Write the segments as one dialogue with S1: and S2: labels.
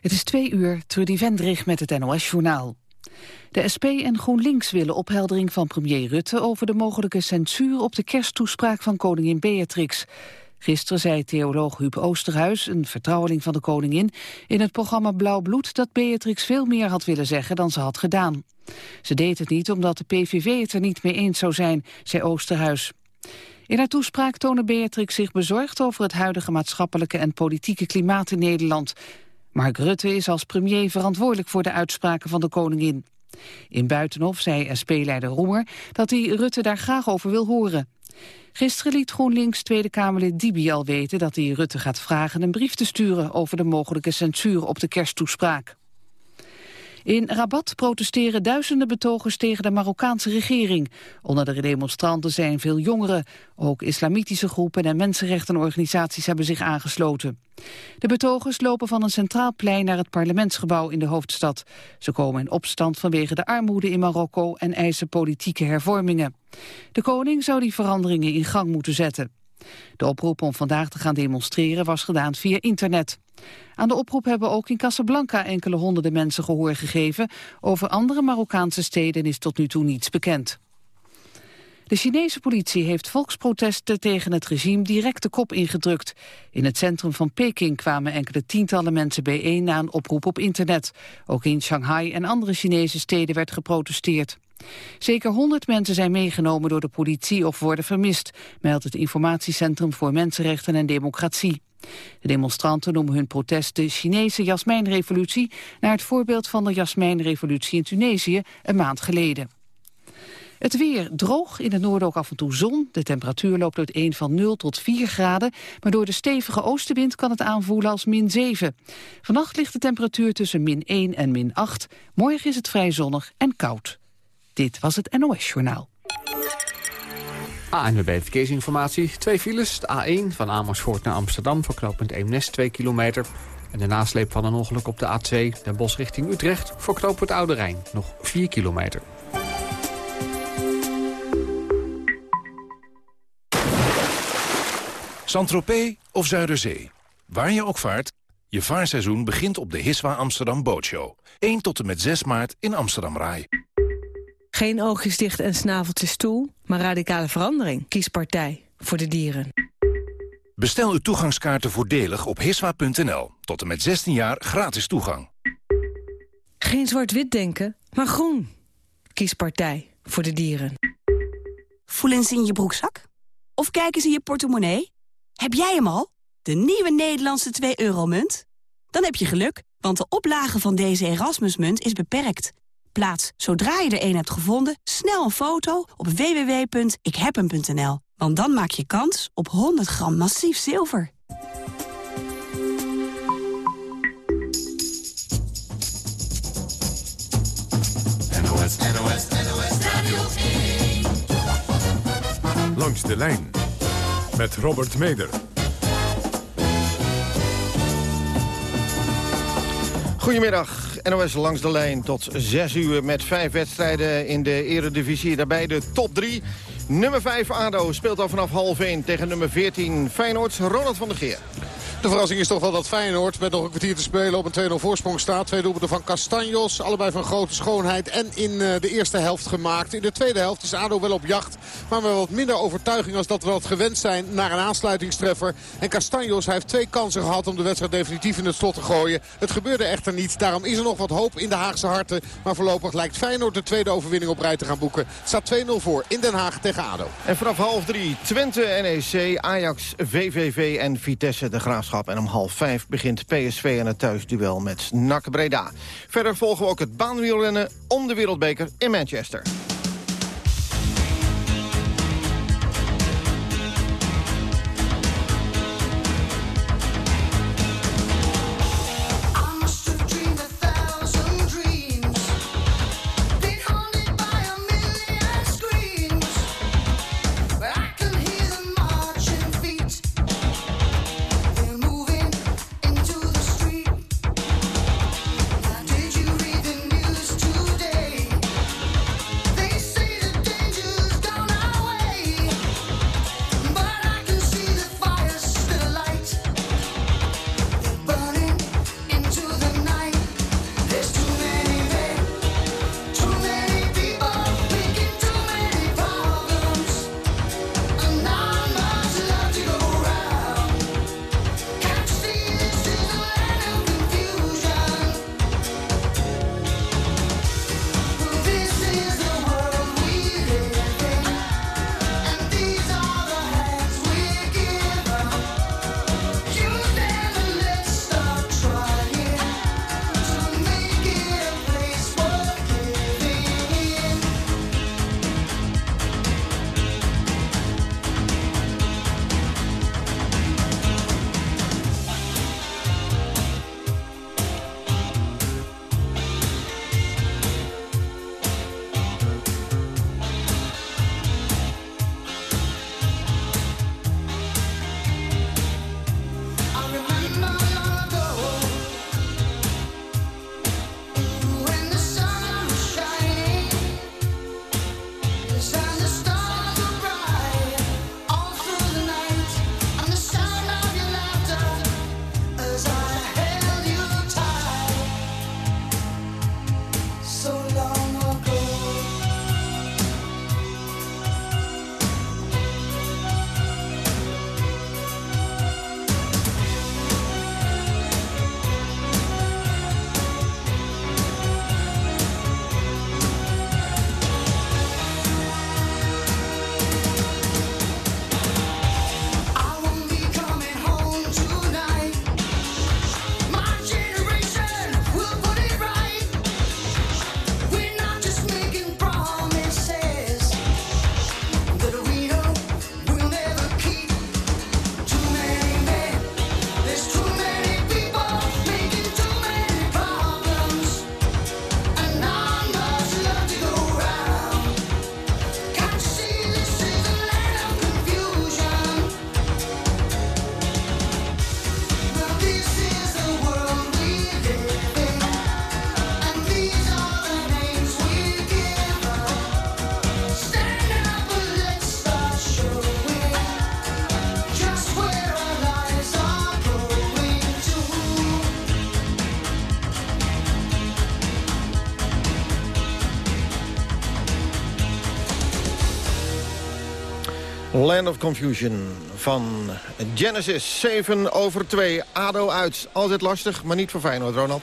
S1: Het is twee uur, Trudy Vendrig met het NOS-journaal. De SP en GroenLinks willen opheldering van premier Rutte... over de mogelijke censuur op de kersttoespraak van koningin Beatrix. Gisteren zei theoloog Huub Oosterhuis, een vertrouweling van de koningin... in het programma Blauw Bloed dat Beatrix veel meer had willen zeggen dan ze had gedaan. Ze deed het niet omdat de PVV het er niet mee eens zou zijn, zei Oosterhuis. In haar toespraak toonde Beatrix zich bezorgd over het huidige maatschappelijke en politieke klimaat in Nederland. Mark Rutte is als premier verantwoordelijk voor de uitspraken van de koningin. In Buitenhof zei SP-leider Roemer dat hij Rutte daar graag over wil horen. Gisteren liet GroenLinks Tweede Kamerlid Dibi al weten dat hij Rutte gaat vragen een brief te sturen over de mogelijke censuur op de kersttoespraak. In Rabat protesteren duizenden betogers tegen de Marokkaanse regering. Onder de demonstranten zijn veel jongeren. Ook islamitische groepen en mensenrechtenorganisaties hebben zich aangesloten. De betogers lopen van een centraal plein naar het parlementsgebouw in de hoofdstad. Ze komen in opstand vanwege de armoede in Marokko en eisen politieke hervormingen. De koning zou die veranderingen in gang moeten zetten. De oproep om vandaag te gaan demonstreren was gedaan via internet. Aan de oproep hebben ook in Casablanca enkele honderden mensen gehoor gegeven. Over andere Marokkaanse steden is tot nu toe niets bekend. De Chinese politie heeft volksprotesten tegen het regime direct de kop ingedrukt. In het centrum van Peking kwamen enkele tientallen mensen bijeen na een oproep op internet. Ook in Shanghai en andere Chinese steden werd geprotesteerd. Zeker 100 mensen zijn meegenomen door de politie of worden vermist, meldt het Informatiecentrum voor Mensenrechten en Democratie. De demonstranten noemen hun protest de Chinese jasmijnrevolutie... naar het voorbeeld van de jasmijnrevolutie in Tunesië een maand geleden. Het weer droog, in het noorden ook af en toe zon. De temperatuur loopt uit 1 van 0 tot 4 graden. Maar door de stevige oostenwind kan het aanvoelen als min 7. Vannacht ligt de temperatuur tussen min 1 en min 8. Morgen is het vrij zonnig en koud. Dit was het NOS Journaal.
S2: ANWB Verkeersinformatie. Twee files. De A1 van Amersfoort naar Amsterdam voor knooppunt Eemnes 2 kilometer. En de nasleep van een ongeluk op de A2 Den Bosch richting Utrecht... voor knooppunt Oude Rijn nog 4 kilometer.
S3: Saint-Tropez of Zuiderzee. Waar je ook vaart, je vaarseizoen begint op de Hiswa Amsterdam Bootshow. 1 tot en met 6 maart in Amsterdam Rai.
S4: Geen oogjes dicht en snaveltjes toe, maar radicale verandering. Kies partij voor de dieren.
S3: Bestel uw toegangskaarten voordelig op hiswa.nl. Tot en met 16 jaar gratis toegang.
S4: Geen zwart-wit denken, maar groen. Kies partij voor de dieren.
S5: Voelen ze in je broekzak? Of kijken ze in je portemonnee? Heb jij hem al? De nieuwe Nederlandse 2-euro-munt? Dan heb je geluk, want de oplage van deze Erasmusmunt is beperkt. Plaats, zodra je er een hebt gevonden, snel een foto op www.ikhebhem.nl. Want dan maak je kans op 100 gram massief zilver.
S6: NOS, NOS, NOS Radio 1. Langs de lijn met Robert Meder.
S7: Goedemiddag. NOS langs de lijn tot 6 uur met vijf wedstrijden in de eredivisie. Daarbij de top 3. Nummer 5 ADO speelt al vanaf half 1 tegen nummer 14 Feyenoord. Ronald van der Geer.
S8: De verrassing is toch wel dat Feyenoord met nog een kwartier te spelen op een 2-0 voorsprong staat. Twee doelpunten van Castanjos, allebei van grote schoonheid en in eh, de eerste helft gemaakt. In de tweede helft is ADO wel op jacht, maar met wat minder overtuiging als dat we dat gewend zijn naar een aansluitingstreffer. En Castanjos heeft twee kansen gehad om de wedstrijd definitief in het slot te gooien. Het gebeurde echter niet, daarom is er nog wat hoop in de Haagse harten. Maar voorlopig lijkt Feyenoord de tweede overwinning op rij te gaan boeken. Staat 2-0 voor in Den Haag tegen ADO.
S7: En vanaf half drie Twente, NEC, Ajax, VVV en Vitesse de Graafschap. En om half vijf begint PSV aan het thuisduel met NAC Breda. Verder volgen we ook het baanwielrennen om de wereldbeker in Manchester. Land of Confusion van Genesis. 7 over 2. ADO uit. Altijd lastig, maar niet voor Feyenoord, Ronald.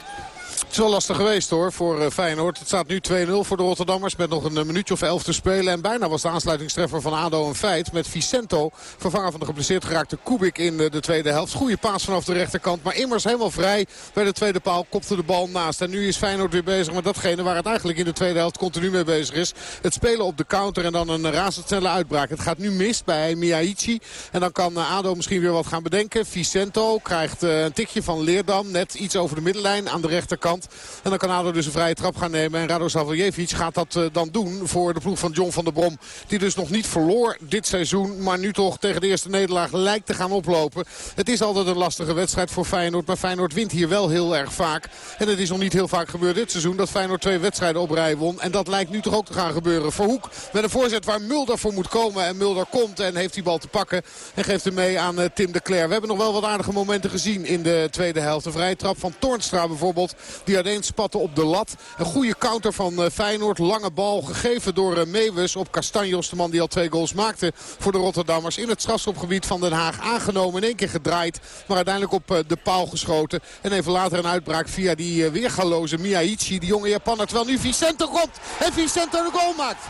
S8: Is wel lastig geweest hoor voor eh, Feyenoord. Het staat nu 2-0 voor de Rotterdammers met nog een eh, minuutje of elf te spelen. En bijna was de aansluitingstreffer van ADO een feit. Met Vicento, vervanger van de geblesseerd geraakte Kubik in eh, de tweede helft. Goede paas vanaf de rechterkant. Maar immers helemaal vrij bij de tweede paal. Kopte de bal naast. En nu is Feyenoord weer bezig met datgene waar het eigenlijk in de tweede helft continu mee bezig is. Het spelen op de counter en dan een razendsnelle uitbraak. Het gaat nu mis bij Miyaichi. En dan kan ADO misschien weer wat gaan bedenken. Vicento krijgt een tikje van Leerdam. Net iets over de middenlijn aan de rechterkant. En dan kan ADO dus een vrije trap gaan nemen. En Rado Savljevic gaat dat uh, dan doen voor de ploeg van John van der Brom. Die dus nog niet verloor dit seizoen. Maar nu toch tegen de eerste nederlaag lijkt te gaan oplopen. Het is altijd een lastige wedstrijd voor Feyenoord. Maar Feyenoord wint hier wel heel erg vaak. En het is nog niet heel vaak gebeurd dit seizoen dat Feyenoord twee wedstrijden op rij won. En dat lijkt nu toch ook te gaan gebeuren. Verhoek met een voorzet waar Mulder voor moet komen. En Mulder komt en heeft die bal te pakken. En geeft hem mee aan uh, Tim de Cler. We hebben nog wel wat aardige momenten gezien in de tweede helft. Een vrije trap van Toornstra bijvoorbeeld. Die uiteen spatten op de lat. Een goede counter van uh, Feyenoord. Lange bal gegeven door uh, Meeuwis op Castanjos. De man die al twee goals maakte voor de Rotterdammers. In het strafschopgebied van Den Haag aangenomen. In één keer gedraaid. Maar uiteindelijk op uh, de paal geschoten. En even later een uitbraak via die weergaloze Miyaichi. Die jonge Japaner. Terwijl nu Vicente komt. En Vicente de goal maakt.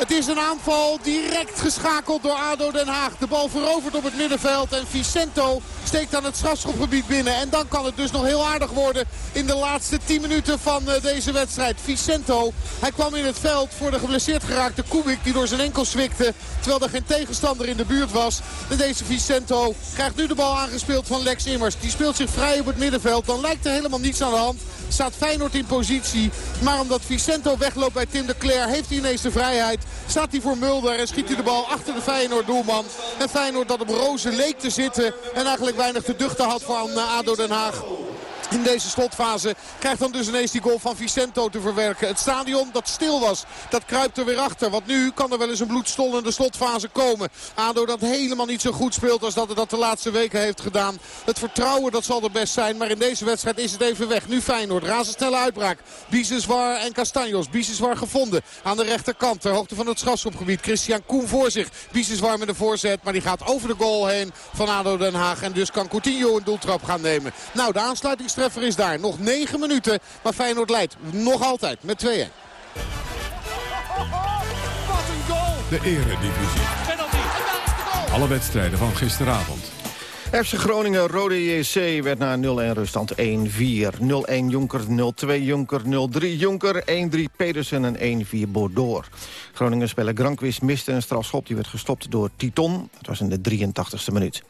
S8: Het is een aanval direct geschakeld door ADO Den Haag. De bal veroverd op het middenveld. En Vicento steekt aan het strafschopgebied binnen. En dan kan het dus nog heel aardig worden in de laatste 10 minuten van uh, deze wedstrijd. Vicento, hij kwam in het veld voor de geblesseerd geraakte Kubik die door zijn enkel zwikte. Terwijl er geen tegenstander in de buurt was. En deze Vicento krijgt nu de bal aangespeeld van Lex Immers. Die speelt zich vrij op het middenveld. Dan lijkt er helemaal niets aan de hand. Staat Feyenoord in positie. Maar omdat Vicento wegloopt bij Tim de Cler heeft hij ineens de vrijheid. Staat hij voor Mulder en schiet hij de bal achter de Feyenoord doelman. En Feyenoord dat op rozen leek te zitten. En eigenlijk weinig te duchten had van ADO Den Haag in deze slotfase. Krijgt dan dus ineens die goal van Vicento te verwerken. Het stadion dat stil was, dat kruipt er weer achter. Want nu kan er wel eens een bloedstollende slotfase komen. ADO dat helemaal niet zo goed speelt als dat het dat de laatste weken heeft gedaan. Het vertrouwen dat zal er best zijn. Maar in deze wedstrijd is het even weg. Nu Feyenoord. Razendsnelle uitbraak. Biseswar en Castanjos. Biseswar gevonden aan de rechterkant. Ter hoogte van het strafschopgebied. Christian Koen voor zich. Biseswar met een voorzet. Maar die gaat over de goal heen van ADO Den Haag. En dus kan Coutinho een doeltrap gaan nemen. Nou, de aansluiting treffer is daar. Nog 9 minuten, maar Feyenoord leidt nog altijd met 2-1.
S6: Wat een goal! De eredivisie. Alle wedstrijden van gisteravond.
S7: FC Groningen, Rode JC werd na 0-1 ruststand 1-4. 0-1 Jonker, 0-2 Jonker, 0-3 Jonker, 1-3 Pedersen en 1-4 Bordeaux. Groningen speler Grankwist miste een strafschop. Die werd gestopt door Titon. Het was in de 83ste minuut.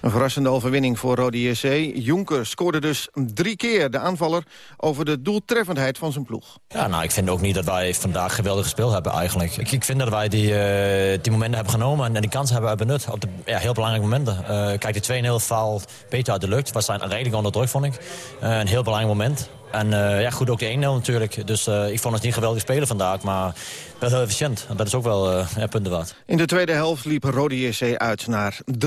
S7: Een verrassende overwinning voor Rode JC. Jonker scoorde dus drie keer de aanvaller over de doeltreffendheid van zijn ploeg.
S9: Ja, nou, ik vind ook niet dat wij vandaag geweldig gespeeld hebben eigenlijk. Ik, ik vind dat wij die, eh, die momenten hebben genomen en, die kansen hebben benut. Op de, ja, heel belangrijke momenten. Uh, kijk, de 2 heel veel beter uit de lucht. We zijn redelijk onder druk, vond ik. Eh, een heel belangrijk moment. En eh, ja, goed, ook de 1-0 natuurlijk. Dus eh, ik vond het niet geweldig spelen vandaag. Maar wel heel efficiënt. Dat is ook wel uh, punten waard.
S7: In de tweede helft liep Rode JC uit naar 3-0.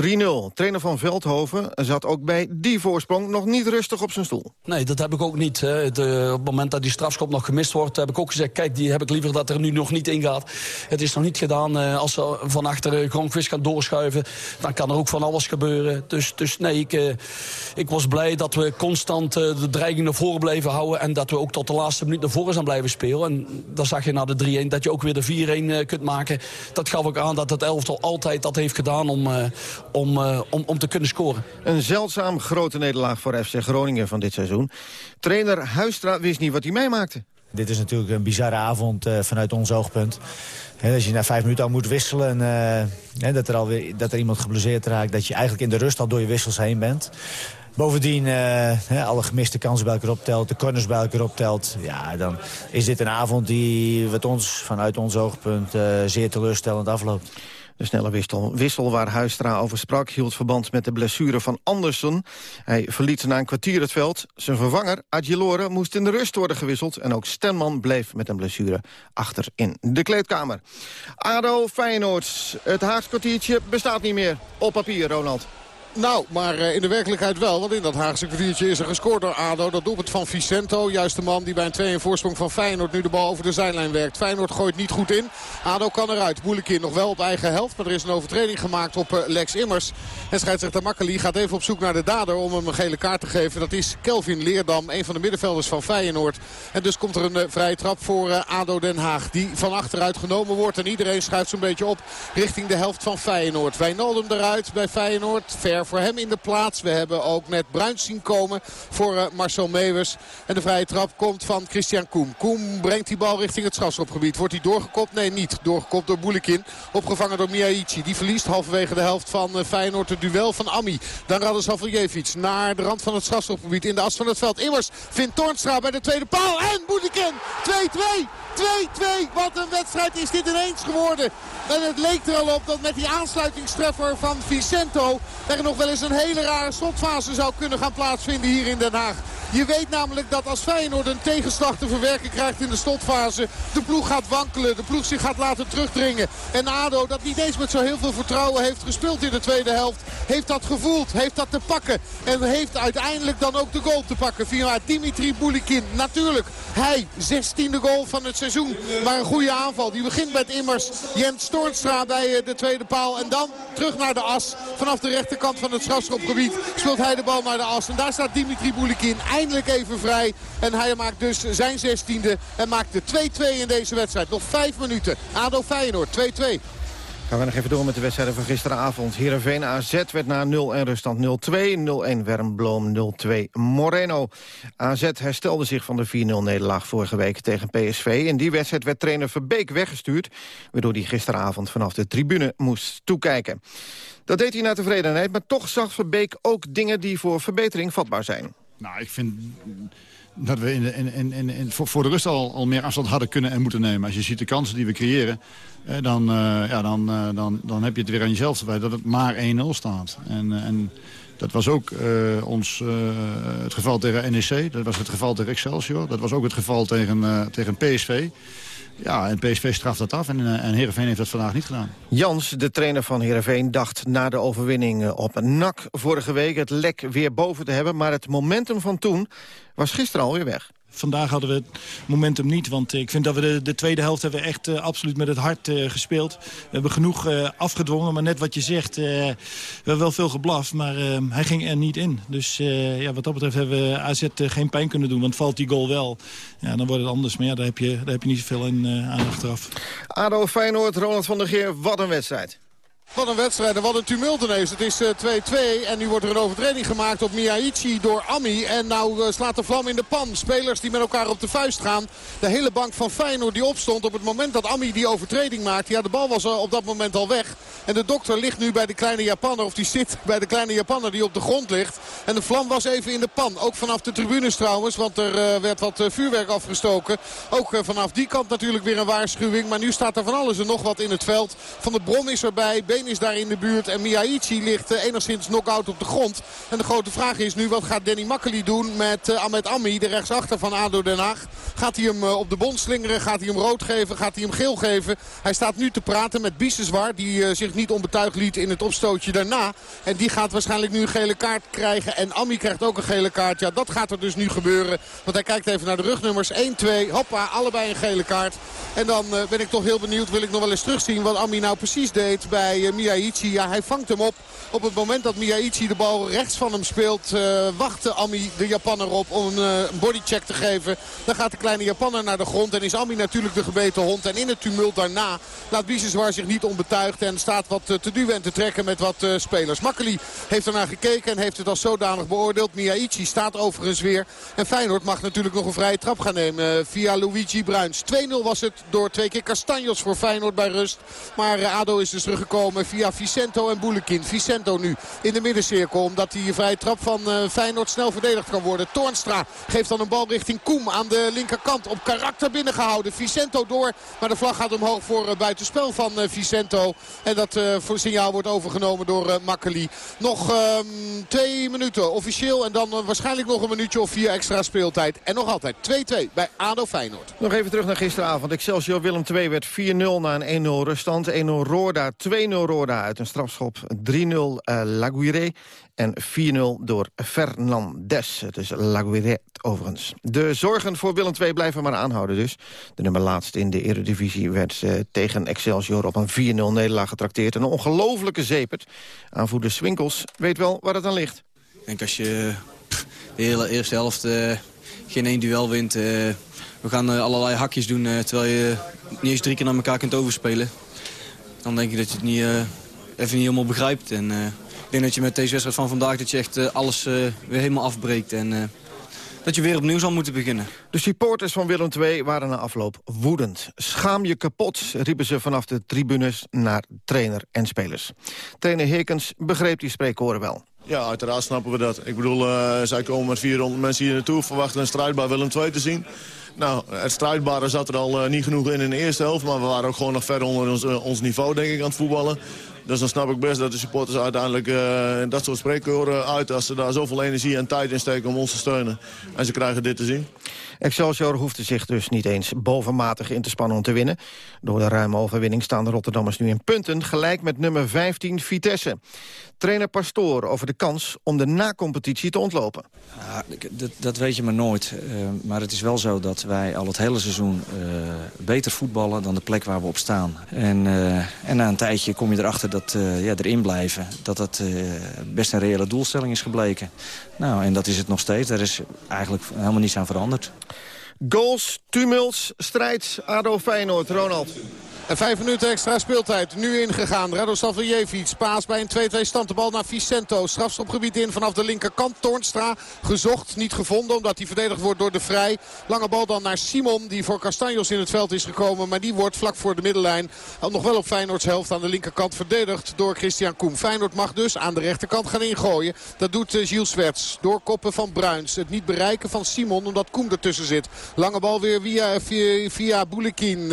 S7: Trainer van Veldhoven zat ook bij die voorsprong nog niet rustig op zijn stoel.
S10: Nee, dat heb ik ook niet. De, op het moment dat die strafschop nog gemist wordt... heb ik ook gezegd, kijk, die heb ik liever dat er nu nog niet in gaat. Het is nog niet gedaan. Als ze van achter Gronkvist gaan doorschuiven... dan kan er ook van alles gebeuren. Dus, dus nee, ik, ik was blij dat we constant de dreiging naar voren bleven houden... en dat we ook tot de laatste minuut naar voren zijn blijven spelen. En dan zag je na de 3-1 dat je ook weer de 4-1 kunt maken. Dat gaf ook aan dat het elftal altijd dat heeft gedaan om, uh, om, uh, om, om te kunnen scoren.
S7: Een zeldzaam grote nederlaag voor FC Groningen van dit seizoen. Trainer Huistra wist niet wat hij meemaakte.
S11: Dit is natuurlijk een bizarre avond uh, vanuit ons oogpunt. He, als je na vijf minuten al moet wisselen... en uh, dat, er alweer, dat er iemand geblesseerd raakt... dat je eigenlijk in de rust al door je wissels heen bent... Bovendien, uh, alle gemiste kansen bij elkaar optelt, de corners bij elkaar optelt. Ja, dan is dit een avond die wat ons, vanuit ons oogpunt uh, zeer teleurstellend afloopt.
S7: De snelle wissel, wissel waar Huistra over sprak hield verband met de blessure van Andersen. Hij verliet na een kwartier het veld. Zijn vervanger, Adjelore, moest in de rust worden gewisseld. En ook Stenman bleef met een blessure achter in de kleedkamer. ADO Feyenoord, het Haags kwartiertje bestaat niet meer. Op papier, Ronald.
S8: Nou, maar uh, in de werkelijkheid wel. Want in dat Haagse kwartiertje is er gescoord door ADO. Dat doelpunt van Vicento. Juist de man die bij een 2 in voorsprong van Feyenoord nu de bal over de zijlijn werkt. Feyenoord gooit niet goed in. ADO kan eruit. Boelekin nog wel op eigen helft. Maar er is een overtreding gemaakt op uh, Lex Immers. En scheidsrechter Makkeli gaat even op zoek naar de dader om hem een gele kaart te geven. Dat is Kelvin Leerdam, een van de middenvelders van Feyenoord. En dus komt er een uh, vrije trap voor ADO Den Haag. Die van achteruit genomen wordt. En iedereen schuift zo'n beetje op richting de helft van Feyenoord. Wijnaldum eruit bij Feyenoord. Ver voor hem in de plaats. We hebben ook net Bruins zien komen voor uh, Marcel Meeuwers. En de vrije trap komt van Christian Koem. Koem brengt die bal richting het strafschopgebied. Wordt hij doorgekopt? Nee, niet. Doorgekopt door Boulikin. Opgevangen door Miaici. Die verliest halverwege de helft van uh, Feyenoord het duel van Ami. Dan Radosavljevic naar de rand van het strafschopgebied in de as van het veld. Immers vindt Toornstra bij de tweede paal. En Boulikin 2-2. 2-2. Wat een wedstrijd is dit ineens geworden. En het leek er al op dat met die aansluitingstreffer van Vicento... er nog wel eens een hele rare slotfase zou kunnen gaan plaatsvinden hier in Den Haag. Je weet namelijk dat als Feyenoord een tegenslag te verwerken krijgt in de slotfase... de ploeg gaat wankelen, de ploeg zich gaat laten terugdringen. En ADO, dat niet eens met zo heel veel vertrouwen heeft gespeeld in de tweede helft... heeft dat gevoeld, heeft dat te pakken. En heeft uiteindelijk dan ook de goal te pakken via Dimitri Boulikin. Natuurlijk, hij, 16e goal van het seizoen. Maar een goede aanval. Die begint met immers Jens Toornstra bij eh, de tweede paal. En dan terug naar de as. Vanaf de rechterkant van het strafschopgebied speelt hij de bal naar de as. En daar staat Dimitri Boulikin eindelijk even vrij. En hij maakt dus zijn zestiende. En maakt de 2-2 in deze wedstrijd. Nog vijf minuten. ADO Feyenoord 2-2.
S7: Gaan we nog even door met de wedstrijden van gisteravond. Heerenveen AZ werd na 0 en ruststand 0-2. 0-1 Wermbloom 0-2 Moreno. AZ herstelde zich van de 4-0-nederlaag vorige week tegen PSV. In die wedstrijd werd trainer Verbeek weggestuurd... waardoor hij gisteravond vanaf de tribune moest toekijken. Dat deed hij naar tevredenheid, maar toch zag Verbeek ook dingen... die voor verbetering vatbaar zijn.
S12: Nou, ik vind dat we in de, in, voor, voor de rust al, al meer afstand hadden kunnen en moeten nemen. Als je ziet de kansen die we creëren, eh, dan, uh, ja, dan, uh, dan, dan heb je het weer aan jezelf te dat het maar 1-0 staat. En, en dat was ook ons, het geval tegen NEC, dat was het geval tegen Excelsior, dat was ook het geval tegen, tegen PSV. Ja, en PSV straft dat af en, en Heerenveen heeft dat vandaag niet gedaan.
S7: Jans, de trainer van Heerenveen, dacht na de overwinning op NAC vorige week het lek weer boven te hebben. Maar het momentum van toen was gisteren alweer weg.
S12: Vandaag hadden we het momentum niet, want ik vind dat we de, de tweede helft hebben echt uh, absoluut met het hart uh, gespeeld. We hebben genoeg afgedwongen, maar net wat je zegt, we hebben wel veel geblaf, maar hij ging er niet in. Dus ja, wat dat betreft hebben we AZ geen pijn kunnen doen, want valt die goal wel, ja, dan wordt het anders. Maar daar heb je, daar heb je niet zoveel in, aan achteraf.
S7: ADO Feyenoord, Ronald van der Geer, wat een wedstrijd.
S8: Wat een wedstrijd en wat een tumult ineens. Het is 2-2 en nu wordt er een overtreding gemaakt op Miyaichi door Ami. En nou slaat de vlam in de pan. Spelers die met elkaar op de vuist gaan. De hele bank van Feyenoord die opstond op het moment dat Ami die overtreding maakte. Ja, de bal was op dat moment al weg. En de dokter ligt nu bij de kleine Japanner. Of die zit bij de kleine Japanner die op de grond ligt. En de vlam was even in de pan. Ook vanaf de tribunes trouwens. Want er werd wat vuurwerk afgestoken. Ook vanaf die kant natuurlijk weer een waarschuwing. Maar nu staat er van alles en nog wat in het veld. Van de Bron is erbij is daar in de buurt. En Miyaichi ligt uh, enigszins knock-out op de grond. En de grote vraag is nu, wat gaat Danny Makkeli doen met uh, Ahmed Ammi, de rechtsachter van ADO Den Haag. Gaat hij hem uh, op de bond slingeren? Gaat hij hem rood geven? Gaat hij hem geel geven? Hij staat nu te praten met Biseswar, die zich niet onbetuigd liet in het opstootje daarna. En die gaat waarschijnlijk nu een gele kaart krijgen. En Ammi krijgt ook een gele kaart. Ja, dat gaat er dus nu gebeuren. Want hij kijkt even naar de rugnummers. 1, 2, hoppa, allebei een gele kaart. En dan ben ik toch heel benieuwd, wil ik nog wel eens terugzien wat Ammi nou precies deed bij Miyaichi. Ja, hij vangt hem op. Op het moment dat Miyaichi de bal rechts van hem speelt... Uh, wachtte Ami de Japanner op om uh, een bodycheck te geven. Dan gaat de kleine Japanner naar de grond. En is Ami natuurlijk de gebeten hond. En in het tumult daarna laat Biseswar zich niet onbetuigd. En staat wat te duwen en te trekken met wat spelers. Makkeli heeft ernaar gekeken en heeft het als zodanig beoordeeld. Miyaichi staat overigens weer. En Feyenoord mag natuurlijk nog een vrije trap gaan nemen via Luigi Bruins. 2-0 was het door twee keer Castanjos voor Feyenoord bij rust. Maar ADO is dus teruggekomen via Vicento en Boulekin. Vicento nu in de middencirkel. Omdat die vrije trap van uh, Feyenoord snel verdedigd kan worden. Toornstra geeft dan een bal richting Koem aan de linkerkant. Op karakter binnengehouden. Vicento door. Maar de vlag gaat omhoog voor uh, buitenspel van uh, Vicento. En dat voor signaal wordt overgenomen door Makkeli. Nog um, twee minuten officieel. En dan waarschijnlijk nog een minuutje of vier extra speeltijd. En nog altijd 2-2 bij ADO Feyenoord.
S7: Nog even terug naar gisteravond. Excelsior Willem II werd 4-0 na een 1-0 ruststand. 1-0 Roorda, 2-0 Roda uit een strafschop. 3-0 uh, Laguirre en 4-0 door Fernandes. Het is Laguirre overigens. De zorgen voor Willem II blijven maar aanhouden dus. De nummer laatste in de Eredivisie werd uh, tegen Excelsior op een 4-0 nederlaag getrakteerd. Een ongelofelijke zepert. Aanvoerder Swinkels weet wel waar het aan ligt.
S13: Ik denk als je de hele eerste helft uh, geen één duel wint... We gaan allerlei hakjes doen terwijl je niet eens drie keer naar elkaar kunt overspelen. Dan denk ik dat je het niet, even niet helemaal begrijpt. En, ik denk dat je met deze wedstrijd van vandaag dat je echt alles weer helemaal afbreekt. En dat je weer opnieuw zal moeten beginnen.
S7: De supporters van Willem II waren na afloop woedend. Schaam je kapot, riepen ze vanaf de tribunes naar trainer en spelers. Trainer Heekens begreep die spreekkoren wel.
S14: Ja, uiteraard snappen we dat. Ik bedoel, uh, zij komen met 400 mensen hier naartoe... verwachten een strijdbaar Willem II te zien. Nou, het strijdbare zat er al uh, niet genoeg in in de eerste helft... maar we waren ook gewoon nog ver onder ons, uh, ons niveau, denk ik, aan het voetballen. Dus dan snap ik best dat de supporters uiteindelijk uh, dat soort spreekkoren uit... als ze daar zoveel energie en tijd in steken om ons te steunen. En ze krijgen dit te zien.
S7: Excelsior hoefde zich dus niet eens bovenmatig in te spannen om te winnen. Door de ruime overwinning staan de Rotterdammers nu in punten... gelijk met nummer 15 Vitesse. Trainer Pastoor over de kans om de na-competitie te ontlopen.
S15: Ja, dat, dat, weet je maar nooit. Uh, maar het is wel zo dat wij al het hele seizoen uh, beter voetballen... dan de plek waar we op staan. En, uh, en na een tijdje kom je erachter dat ja, erin blijven... dat dat best een reële doelstelling is gebleken. Nou, en dat is het nog steeds. Daar is eigenlijk helemaal niets aan veranderd.
S7: Goals, tumults, strijd, ADO Feyenoord, Ronald.
S8: En vijf minuten extra speeltijd. Nu ingegaan. Radosavljevic. Paas bij een 2-2 stand. De bal naar Vicento. Strafstopgebied in vanaf de linkerkant. Toornstra gezocht. Niet gevonden omdat hij verdedigd wordt door de Vrij. Lange bal dan naar Simon. Die voor Castanjos in het veld is gekomen. Maar die wordt vlak voor de middenlijn. Al nog wel op Feyenoords helft aan de linkerkant verdedigd door Christian Koem. Feyenoord mag dus aan de rechterkant gaan ingooien. Dat doet uh, Gilles Swerts. Door koppen van Bruins. Het niet bereiken van Simon omdat Koem ertussen zit. Lange bal weer via, via, via uh,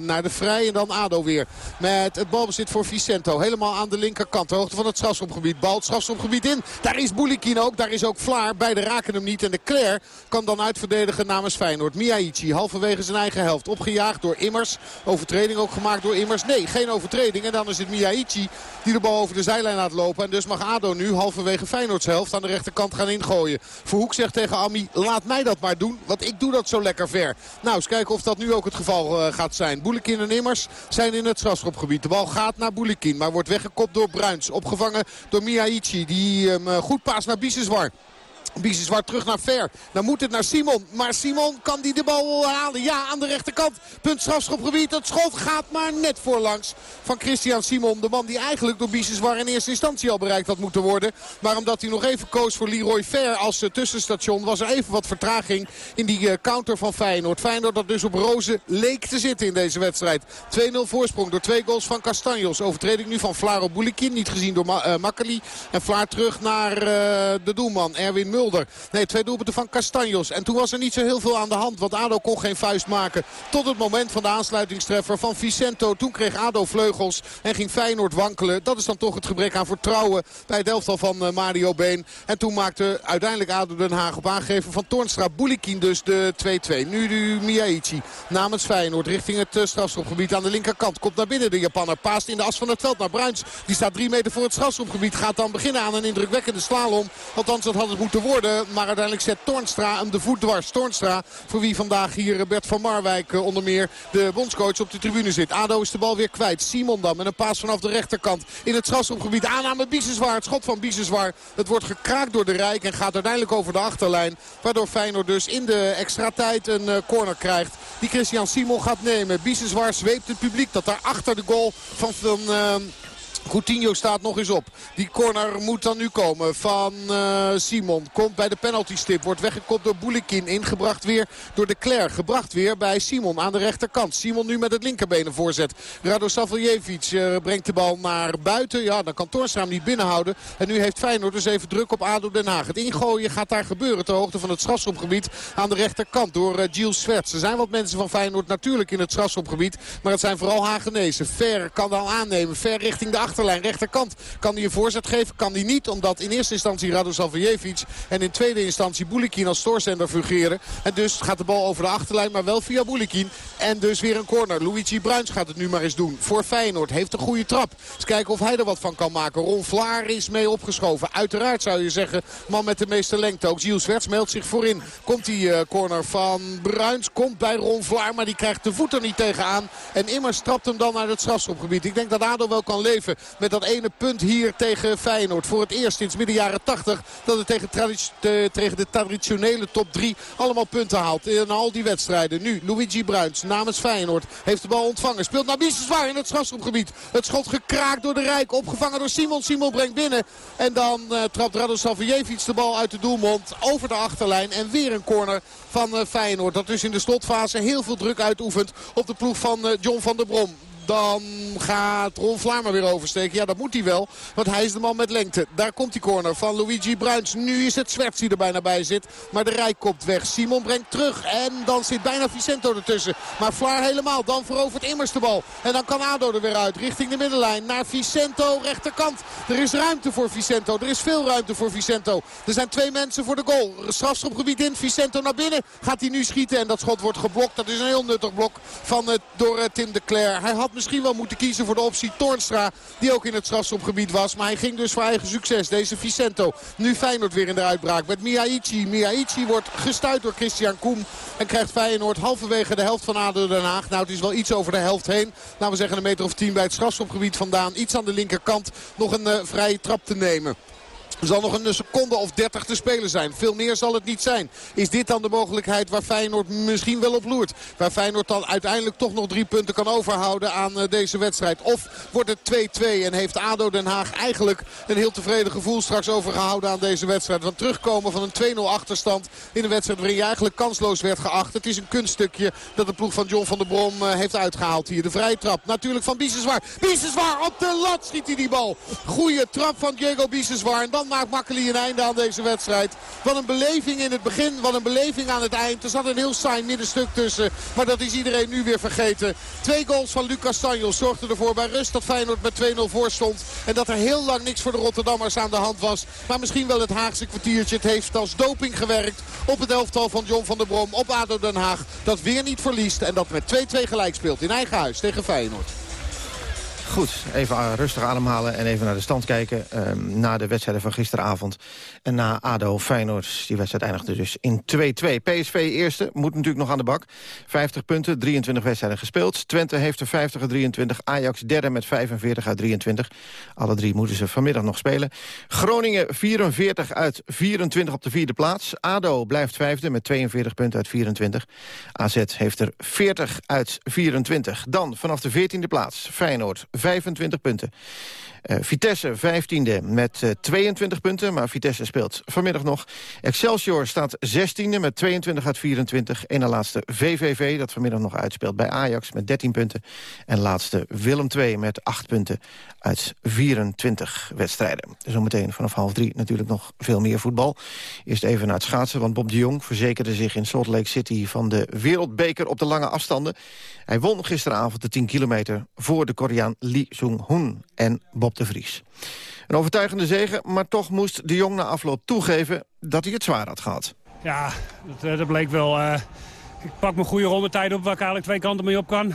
S8: naar de Vrij. En dan ADO weer met het balbezit voor Vicento. Helemaal aan de linkerkant. De hoogte van het strafschopgebied. Bal het in. Daar is Boulikin ook. Daar is ook Vlaar. Beide raken hem niet. En de Claire kan dan uitverdedigen namens Feyenoord. Miyaichi halverwege zijn eigen helft. Opgejaagd door Immers. Overtreding ook gemaakt door Immers. Nee, geen overtreding. En dan is het Miyaichi die de bal over de zijlijn laat lopen. En dus mag ADO nu halverwege Feyenoords helft aan de rechterkant gaan ingooien. Verhoek zegt tegen Ami, laat mij dat maar doen. Want ik doe dat zo lekker ver. Nou, eens kijken of dat nu ook het geval uh, gaat zijn. Boulikin en Immers zijn in het strafschopgebied. De bal gaat naar Boulikin, maar wordt weggekopt door Bruins. Opgevangen door Miyaichi, die hem um, goed paast naar Biseswar. Zwart terug naar Ver. Dan moet het naar Simon. Maar Simon kan die de bal halen. Ja, aan de rechterkant. Punt strafschopgebied. Het schot gaat maar net voorlangs van Christian Simon. De man die eigenlijk door Biseswar in eerste instantie al bereikt had moeten worden. Maar omdat hij nog even koos voor Leroy Ver als uh, tussenstation... was er even wat vertraging in die uh, counter van Feyenoord. Feyenoord dat dus op rozen leek te zitten in deze wedstrijd. 2-0 voorsprong door twee goals van Castanjos. Overtreding nu van Flaro Boulikin. Niet gezien door Ma uh, Makkeli. En Vlaar terug naar de doelman Erwin Nee, twee doelpunten van Castanjos. En toen was er niet zo heel veel aan de hand. Want ADO kon geen vuist maken. Tot het moment van de aansluitingstreffer van Vicento. Toen kreeg ADO vleugels en ging Feyenoord wankelen. Dat is dan toch het gebrek aan vertrouwen bij het elftal van uh, Mario Been. En toen maakte uiteindelijk ADO Den Haag op aangeven van Toornstra. Boulikin dus de 2-2. Nu de Miyaichi namens Feyenoord richting het uh, strafschopgebied aan de linkerkant. Komt naar binnen de Japanner. Paast in de as van het veld naar Bruins. Die staat drie meter voor het strafschopgebied. Gaat dan beginnen aan een indrukwekkende slalom. Althans dat had het moeten worden. Maar uiteindelijk zet Tornstra hem de voet dwars. Tornstra, voor wie vandaag hier Bert van Marwijk eh, onder meer de bondscoach op de tribune zit. ADO is de bal weer kwijt. Simon dan met een paas vanaf de rechterkant in het strafschopgebied. Aanname Biesenswaar, het schot van Biesenswaar. Het wordt gekraakt door de Rijk en gaat uiteindelijk over de achterlijn. Waardoor Feyenoord dus in de extra tijd een uh, corner krijgt. Die Christian Simon gaat nemen. Biesenswaar zweept het publiek dat daar achter de goal van... van uh, Coutinho staat nog eens op. Die corner moet dan nu komen van uh, Simon. Komt bij de penaltystip. Wordt weggekopt door Boulikin. Ingebracht weer door de Cler. Gebracht weer bij Simon aan de rechterkant. Simon nu met het linkerbeen een voorzet. Rado Savljevic uh, brengt de bal naar buiten. Ja, dan kan Torstra hem niet binnenhouden. En nu heeft Feyenoord dus even druk op ADO Den Haag. Het ingooien gaat daar gebeuren ter hoogte van het strafschopgebied aan de rechterkant door uh, Gilles Swerts. Er zijn wat mensen van Feyenoord natuurlijk in het strafschopgebied. Maar het zijn vooral Hagenezen. Ver kan dan aannemen. Ver richting de achter achterlijn. Rechterkant kan hij een voorzet geven, kan hij niet. Omdat in eerste instantie Rado Salvajevic en in tweede instantie Boulikin als stoorzender fungeren. En dus gaat de bal over de achterlijn, maar wel via Boulikin. En dus weer een corner. Luigi Bruins gaat het nu maar eens doen. Voor Feyenoord heeft een goede trap. Eens kijken of hij er wat van kan maken. Ron Vlaar is mee opgeschoven. Uiteraard zou je zeggen, man met de meeste lengte. Ook Gilles Werts meldt zich voorin. Komt die uh, corner van Bruins. Komt bij Ron Vlaar, maar die krijgt de voet er niet tegenaan. En Immers trapt hem dan naar het strafschopgebied. Ik denk dat ADO wel kan leven met dat ene punt hier tegen Feyenoord. Voor het eerst sinds midden jaren 80 dat het tegen, de, tegen de traditionele top 3 allemaal punten haalt. In al die wedstrijden. Nu Luigi Bruins namens Feyenoord heeft de bal ontvangen. Speelt naar Zwaar in het strafschopgebied. Het schot gekraakt door de Rijk. Opgevangen door Simon. Simon brengt binnen. En dan uh, trapt Radoslav Savjevic de bal uit de doelmond over de achterlijn. En weer een corner van uh, Feyenoord. Dat dus in de slotfase heel veel druk uitoefent op de ploeg van uh, John van der Brom. Dan gaat Ron Vlaar weer oversteken. Ja, dat moet hij wel. Want hij is de man met lengte. Daar komt die corner van Luigi Bruins. Nu is het Zwerts die er bijna bij zit. Maar de Rijk komt weg. Simon brengt terug. En dan zit bijna Vicento ertussen. Maar Vlaar helemaal. Dan verovert Immers de bal. En dan kan Ado er weer uit. Richting de middenlijn. Naar Vicento. Rechterkant. Er is ruimte voor Vicento. Er is veel ruimte voor Vicento. Er zijn twee mensen voor de goal. Strafschopgebied in. Vicento naar binnen. Gaat hij nu schieten. En dat schot wordt geblokt. Dat is een heel nuttig blok van, uh, door uh, Tim de Cler. Hij had misschien wel moeten kiezen voor de optie Toornstra. Die ook in het strafschopgebied was. Maar hij ging dus voor eigen succes. Deze Vicento. Nu Feyenoord weer in de uitbraak met Miyaichi. Miyaichi wordt gestuurd door Christian Koem. En krijgt Feyenoord halverwege de helft van ADO Den Haag. Nou, het is wel iets over de helft heen. Laten we zeggen een meter of tien bij het strafschopgebied vandaan. Iets aan de linkerkant nog een uh, vrije trap te nemen. Er zal nog een seconde of 30 te spelen zijn. Veel meer zal het niet zijn. Is dit dan de mogelijkheid waar Feyenoord misschien wel op loert? Waar Feyenoord dan uiteindelijk toch nog drie punten kan overhouden aan uh, deze wedstrijd? Of wordt het 2-2 en heeft ADO Den Haag eigenlijk een heel tevreden gevoel straks overgehouden aan deze wedstrijd? Want terugkomen van een 2-0 achterstand in een wedstrijd waarin je eigenlijk kansloos werd geacht. Het is een kunststukje dat de ploeg van John van der Brom uh, heeft uitgehaald hier. De vrije trap natuurlijk van Biseswaar. Biseswaar op de lat schiet hij die bal. Goeie trap van Diego Biseswaar. En dan maakt Makkeli een einde aan deze wedstrijd. Wat een beleving in het begin, wat een beleving aan het eind. Er zat een heel saai middenstuk tussen, maar dat is iedereen nu weer vergeten. Twee goals van Lucas Stanjos zorgden ervoor bij rust dat Feyenoord met 2-0 voor stond. En dat er heel lang niks voor de Rotterdammers aan de hand was. Maar misschien wel het Haagse kwartiertje. Het heeft als doping gewerkt op het elftal van John van der Brom op ADO Den Haag. Dat weer niet verliest en dat met 2-2 gelijk speelt in eigen huis tegen Feyenoord.
S7: Goed, even rustig ademhalen en even naar de stand kijken. Um, na de wedstrijden van gisteravond en na ADO Feyenoord. Die wedstrijd eindigde dus in 2-2. PSV eerste, moet natuurlijk nog aan de bak. 50 punten, 23 wedstrijden gespeeld. Twente heeft er 50 uit 23. Ajax derde met 45 uit 23. Alle drie moeten ze vanmiddag nog spelen. Groningen 44 uit 24 op de vierde plaats. ADO blijft vijfde met 42 punten uit 24. AZ heeft er 40 uit 24. Dan vanaf de 14e plaats Feyenoord 25 punten. Uh, Vitesse 15e met uh, 22 punten, maar Vitesse speelt vanmiddag nog. Excelsior staat 16e met 22 uit 24. En de laatste VVV, dat vanmiddag nog uitspeelt bij Ajax met 13 punten. En laatste Willem II met 8 punten uit 24 wedstrijden. Zometeen vanaf half drie natuurlijk nog veel meer voetbal. Eerst even naar het schaatsen, want Bob de Jong verzekerde zich in Salt Lake City... van de wereldbeker op de lange afstanden. Hij won gisteravond de 10 kilometer voor de Koreaan Lee Sung-hoon en Bob de Vries. Een overtuigende zege, maar toch moest de Jong na afloop toegeven dat hij het zwaar had gehad.
S16: Ja, dat, dat bleek wel. Uh, ik pak mijn goede rondetijd op waar ik eigenlijk twee kanten mee op kan.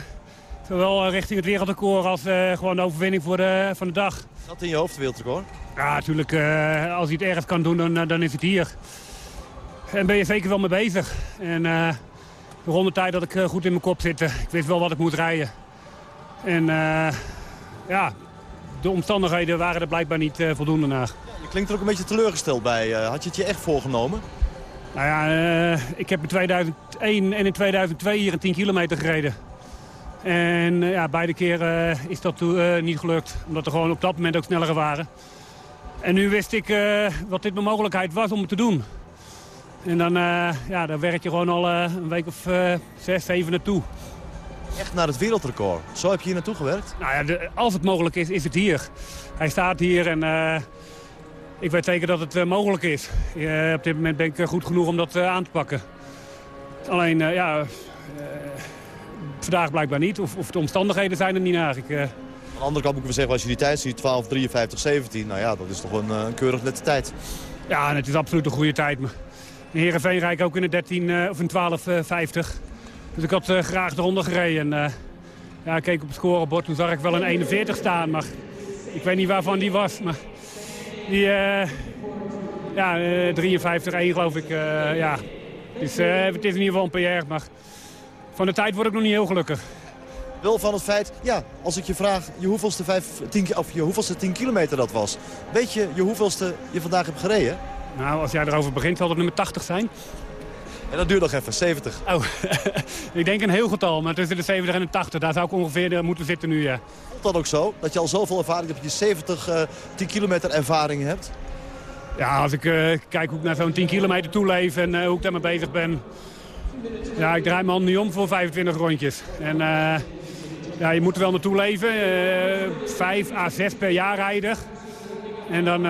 S16: Zowel richting het wereldrecord als uh, gewoon de overwinning voor de, van de dag.
S17: Zat in je hoofd, wereldrecord?
S16: Ja, natuurlijk. Uh, als hij het ergens kan doen, dan, dan is het hier. En ben je zeker wel mee bezig. En de rondetijd dat ik goed in mijn kop zit. Ik wist wel wat ik moet rijden. En ja, de omstandigheden waren er blijkbaar niet uh, voldoende naar.
S17: je klinkt er ook een beetje teleurgesteld bij. Uh, had je het je echt voorgenomen?
S16: Nou ja, uh, ik heb in 2001 en in 2002 hier een 10 kilometer gereden. En ja, beide keren is dat niet gelukt. Omdat er gewoon op dat moment ook sneller waren. En nu wist ik wat dit mijn mogelijkheid was om het te doen. En dan, ja, dan werk je gewoon al een week of zes, zeven naartoe.
S17: Echt naar het wereldrecord. Zo heb je hier naartoe gewerkt?
S16: Nou ja, de, als het mogelijk is, is het hier. Hij staat hier en uh, ik weet zeker dat het uh, mogelijk is. Uh, op dit moment ben ik goed genoeg om dat aan te pakken. Alleen, ja, vandaag blijkbaar niet. Of, of, de omstandigheden zijn er niet naar. Ik,
S17: de andere kant moet ik zeggen, als je die tijd ziet, 12, 53, 17. Nou ja, dat is toch een, eh, een keurig nette tijd.
S16: Ja, en het is absoluut een goede tijd. Maar in Heerenveen rijd ik ook in de 13 eh, of in 12.50. dus ik had uh, graag eronder gereden. En, ja, ik keek op het scorebord, toen zag ik wel een 41 staan. Maar ik weet niet waarvan die was. Maar die, ja, 53-1 geloof ik. ja. het, is, het is in ieder geval een PR, maar van de tijd word ik nog niet heel gelukkig.
S17: Wel van het feit, ja, als ik je vraag je hoeveelste, vijf, tien, of je hoeveelste 10 kilometer dat was. Weet je je hoeveelste je vandaag hebt gereden?
S16: Nou, als jij erover begint zal het nummer 80 zijn.
S17: En dat duurt nog even, 70.
S16: Oh, ik denk een heel getal, maar tussen de 70 en de 80, daar zou ik ongeveer moeten zitten nu, ja.
S17: Dat ook zo? Dat je al zoveel ervaring hebt, dat je 70 uh, 10 kilometer ervaring hebt?
S16: Ja, als ik uh, kijk hoe ik naar zo'n 10 kilometer toeleef en uh, hoe ik daarmee bezig ben... Ja, ik draai mijn hand nu om voor 25 rondjes. En ja, je moet er wel naartoe leven. Uh, vijf à zes per jaar rijden. En dan,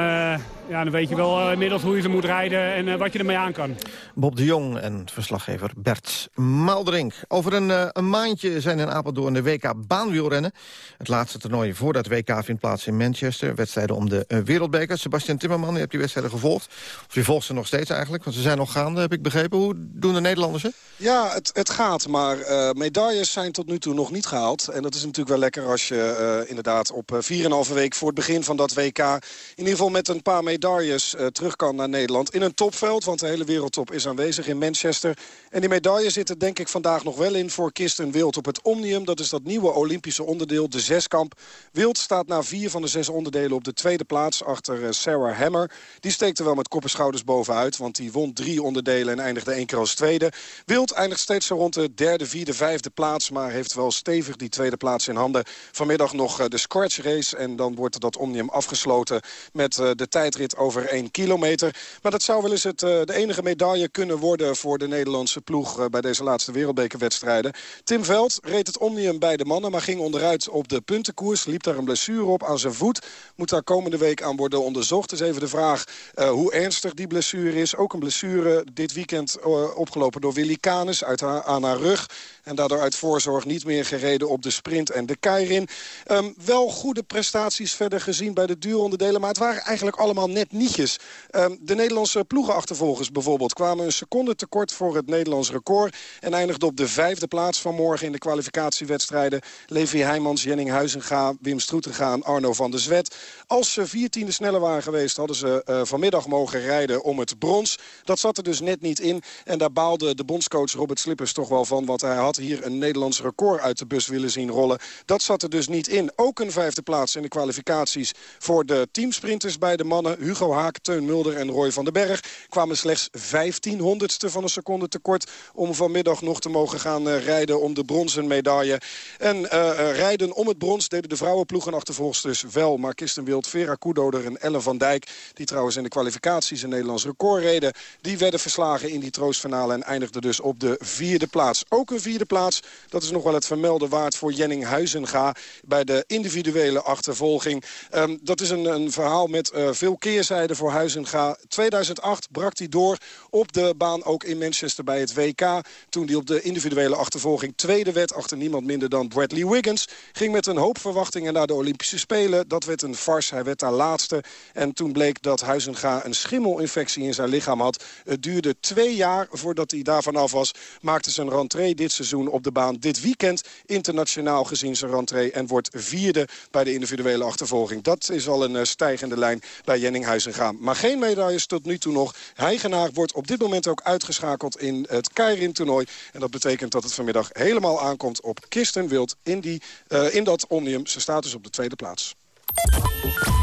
S16: ja, dan weet je wel uh, inmiddels hoe je ze moet rijden en wat je ermee aan kan.
S7: Bob de Jong en verslaggever Bert Maalderink. Over een, een, maandje zijn in Apeldoorn de WK baanwielrennen. Het laatste toernooi voor dat WK vindt plaats in Manchester. Wedstrijden om de wereldbeker. Sebastian Timmerman, je hebt die wedstrijden gevolgd. Of je volgt ze nog steeds eigenlijk, want ze zijn nog gaande, heb ik begrepen. Hoe doen de Nederlanders het?
S18: Ja, het, het gaat, maar uh, medailles zijn tot nu toe nog niet gehaald. En dat is natuurlijk wel lekker als je uh, inderdaad op 4,5 week voor het begin van dat WK... in ieder geval met een paar medailles uh, terug kan naar Nederland. In een topveld, want de hele wereldtop is aanwezig in Manchester. En die medailles zitten denk ik vandaag nog wel in voor Kirsten Wild op het Omnium. Dat is dat nieuwe Olympische onderdeel, de zeskamp. Wild staat na vier van de zes onderdelen op de tweede plaats achter Sarah Hammer. Die steekt er wel met kop en schouders bovenuit, want die won drie onderdelen en eindigde één keer als tweede. Wild eindigt steeds zo rond de derde, vierde, vijfde plaats... maar heeft wel stevig die tweede plaats in handen. Vanmiddag nog de scratch race en dan wordt dat Omnium afgesloten... met de tijdrit over één kilometer. Maar dat zou wel eens het, de enige medaille kunnen worden... voor de Nederlandse ploeg bij deze laatste wereldbekerwedstrijden. Tim Veld reed het Omnium bij de mannen... maar ging onderuit op de puntenkoers. Liep daar een blessure op aan zijn voet. Moet daar komende week aan worden onderzocht. Dus even de vraag uh, hoe ernstig die blessure is. Ook een blessure dit weekend opgelopen door Willy Canis uit aan haar rug. En daardoor uit voorzorg niet meer gereden op de sprint en de keirin. Um, wel goede prestaties verder gezien bij de duuronderdelen. Maar het waren eigenlijk allemaal net nietjes. Um, de Nederlandse ploegenachtervolgers bijvoorbeeld kwamen een seconde tekort voor het Nederlands record. En eindigden op de vijfde plaats vanmorgen in de kwalificatiewedstrijden. Levi Heijmans, Jenning Huizenga, Wim Stroetenga en Arno van der Zwet. Als ze vier tiende sneller waren geweest hadden ze uh, vanmiddag mogen rijden om het brons. Dat zat er dus net niet in. En daar baalde de bondscoach Robert Slippers toch wel van. Want hij had hier een Nederlands record uit de bus willen zien rollen. Dat zat er dus niet in. Ook een vijfde plaats in de kwalificaties voor de teamsprinters bij de mannen. Hugo Haak, Teun Mulder en Roy van den Berg kwamen slechts 15 honderdste van een seconde tekort... om vanmiddag nog te mogen gaan uh, rijden om de bronzen medaille. En uh, rijden om het brons deden de vrouwenploegen achtervolgsters wel. Maar Kirsten Wild, Vera Koedoder en Ellen van Dijk... die trouwens in de kwalificaties een Nederlands record reden... die werden verslagen in die troostfinale en eindigden dus op de vierde plaats. Ook een vierde plaats, dat is nog wel het vermelden waard voor Jenning Huizenga... bij de individuele achtervolging. Um, dat is een, een verhaal met uh, veel keerzijden voor Huizenga. 2008 brak hij door op de baan ook in Manchester bij het WK... toen hij op de individuele achtervolging tweede werd... achter niemand minder dan Bradley Wiggins. Ging met een hoop verwachtingen naar de Olympische Spelen. Dat werd een farce, hij werd daar laatste. En toen bleek dat Huizenga een schimmelinfectie in zijn lichaam had. Het duurde twee jaar voordat hij daarvan af was. Maakte zijn rentree dit seizoen op de baan. Dit weekend internationaal gezien zijn rentree. En wordt vierde bij de individuele achtervolging. Dat is al een uh, stijgende lijn bij Jenning Huizenga. Maar geen medailles tot nu toe nog. Heigenaar wordt op dit moment ook uitgeschakeld in het Keirin-toernooi. En dat betekent dat het vanmiddag helemaal aankomt op Kirsten Wild in, die, uh, in dat Omnium. Ze staat dus op de tweede plaats.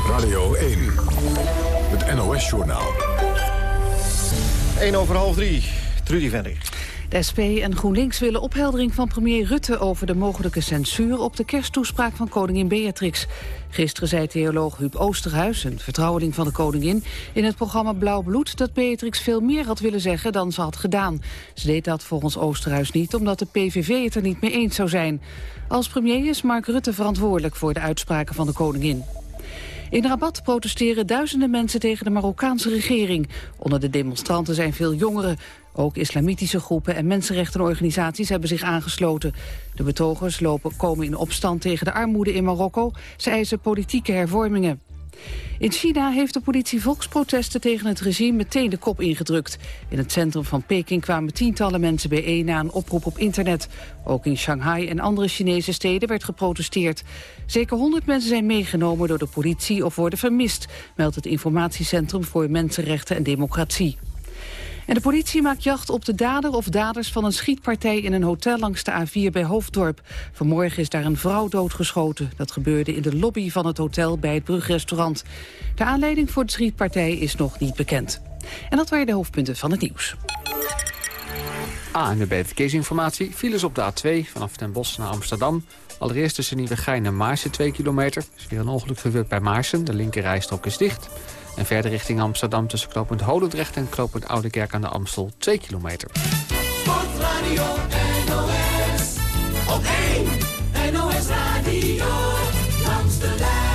S6: Radio 1, het NOS-journaal.
S7: 1 over half 3, Trudy Vendrik.
S1: SP en GroenLinks willen opheldering van premier Rutte... over de mogelijke censuur op de kersttoespraak van koningin Beatrix. Gisteren zei theoloog Huub Oosterhuis, een vertrouweling van de koningin... in het programma Blauw Bloed dat Beatrix veel meer had willen zeggen dan ze had gedaan. Ze deed dat volgens Oosterhuis niet, omdat de PVV het er niet mee eens zou zijn. Als premier is Mark Rutte verantwoordelijk voor de uitspraken van de koningin. In Rabat protesteren duizenden mensen tegen de Marokkaanse regering. Onder de demonstranten zijn veel jongeren. Ook islamitische groepen en mensenrechtenorganisaties hebben zich aangesloten. De betogers lopen, komen in opstand tegen de armoede in Marokko. Ze eisen politieke hervormingen. In China heeft de politie volksprotesten tegen het regime meteen de kop ingedrukt. In het centrum van Peking kwamen tientallen mensen bijeen na een oproep op internet. Ook in Shanghai en andere Chinese steden werd geprotesteerd. Zeker 100 mensen zijn meegenomen door de politie of worden vermist, meldt het informatiecentrum voor mensenrechten en democratie. De politie maakt jacht op de dader of daders van een schietpartij in een hotel langs de A4 bij Hoofddorp. Vanmorgen is daar een vrouw doodgeschoten. Dat gebeurde in de lobby van het hotel bij het brugrestaurant. De aanleiding voor de schietpartij is nog niet bekend. En dat waren de hoofdpunten van het nieuws.
S2: ANWB Verkeersinformatie. Files op de A2 vanaf Den Bosch naar Amsterdam. Allereerst tussen Nieuwegein en Maarsen 2 kilometer. Er is weer een ongeluk gebeurd bij Maarsen. De linkerrijstrook is dicht. En verder richting Amsterdam tussen knooppunt Holendrecht en knooppunt Oudekerk aan de Amstel 2 kilometer.
S19: Sportradio NOS op 1 NOS Radio langs de lijn.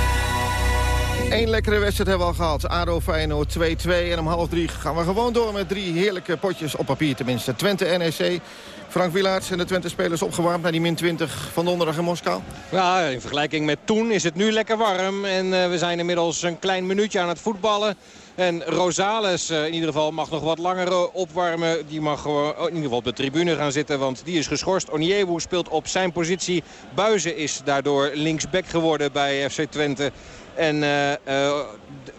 S7: Eén lekkere wedstrijd hebben we al gehad. ADO Feyenoord 2-2 en om half drie gaan we gewoon door met drie heerlijke potjes op papier tenminste. Twente NEC. Frank Wilaerts en de Twente-spelers opgewarmd naar die min 20 van donderdag in Moskou.
S20: Ja, in vergelijking met toen is het nu lekker warm. En uh, we zijn inmiddels een klein minuutje aan het voetballen. En Rosales uh, in ieder geval mag nog wat langer uh, opwarmen. Die mag gewoon in ieder geval op de tribune gaan zitten. Want die is geschorst. Onyewu speelt op zijn positie. Buizen is daardoor linksback geworden bij FC Twente. En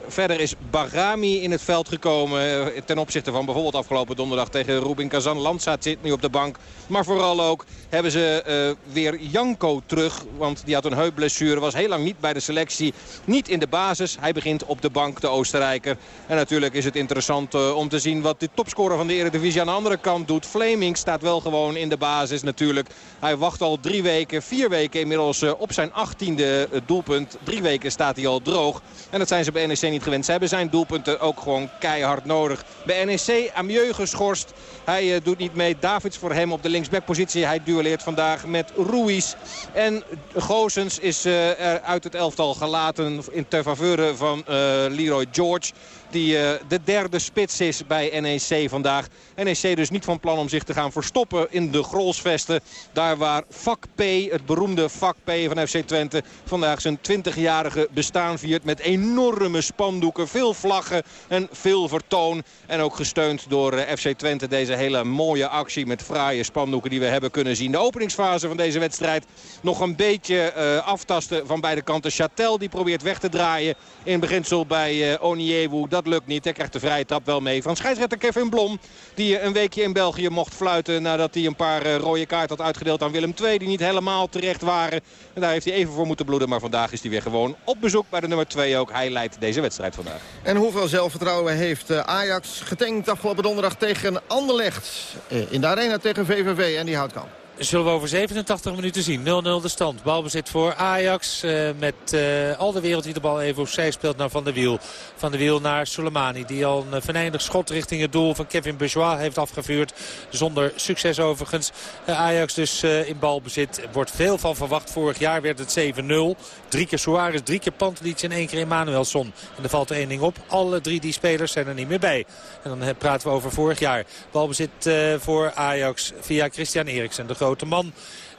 S20: verder is Barami in het veld gekomen. Uh, ten opzichte van bijvoorbeeld afgelopen donderdag tegen Rubin Kazan. Landsaat zit nu op de bank. Maar vooral ook hebben ze uh, weer Janko terug. Want die had een heupblessure. Was heel lang niet bij de selectie. Niet in de basis. Hij begint op de bank, de Oostenrijker. En natuurlijk is het interessant uh, om te zien wat de topscorer van de Eredivisie aan de andere kant doet. Fleming staat wel gewoon in de basis natuurlijk. Hij wacht al drie weken, vier weken inmiddels op zijn achttiende doelpunt. Drie weken staat hij al droog. En dat zijn ze bij NEC niet gewend. Ze hebben zijn doelpunten ook gewoon keihard nodig. Bij NEC Amieux geschorst. Hij uh, doet niet mee. Davids voor hem op de linksbackpositie. Hij duelleert vandaag met Ruiz. En Gozens is uh, er uit het elftal gelaten in ter faveur van uh, Leroy George die uh, de derde spits is bij NEC vandaag. NEC dus niet van plan om zich te gaan verstoppen in de Grolsvesten. Daar waar vak P, het beroemde vak P van FC Twente... vandaag zijn 20-jarige bestaan viert met enorme spandoeken. Veel vlaggen en veel vertoon. En ook gesteund door uh, FC Twente deze hele mooie actie met fraaie spandoeken die we hebben kunnen zien. De openingsfase van deze wedstrijd nog een beetje uh, aftasten van beide kanten. Chatel die probeert weg te draaien in beginsel bij Oniewu. Dat lukt niet. Hij krijgt de vrije trap wel mee van scheidsrechter Kevin Blom. Die een weekje in België mocht fluiten nadat hij een paar uh, rode kaarten had uitgedeeld aan Willem II. Die niet helemaal terecht waren. En daar heeft hij even voor moeten bloeden. Maar vandaag is hij weer gewoon op bezoek bij de nummer 2 ook. Hij leidt deze wedstrijd vandaag.
S7: En hoeveel zelfvertrouwen heeft uh, Ajax getankt afgelopen donderdag tegen Anderlecht. In de arena tegen VVV en die houdt kan.
S21: Zullen we over 87 minuten zien. 0-0 de stand. Balbezit voor Ajax. Uh, met uh, al de wereld die de bal even opzij speelt naar Van der Wiel. Van der Wiel naar Soleimani. Die al een venijnig schot richting het doel van Kevin Bourgeois heeft afgevuurd. Zonder succes overigens. Uh, Ajax dus in balbezit. Wordt veel van verwacht. Vorig jaar werd het 7-0. Drie keer Suarez, drie keer Pantelic en één keer Emanuelson. En er valt één ding op. Alle drie die spelers zijn er niet meer bij. En dan praten we over vorig jaar. Balbezit voor Ajax via Christian Eriksen. De man.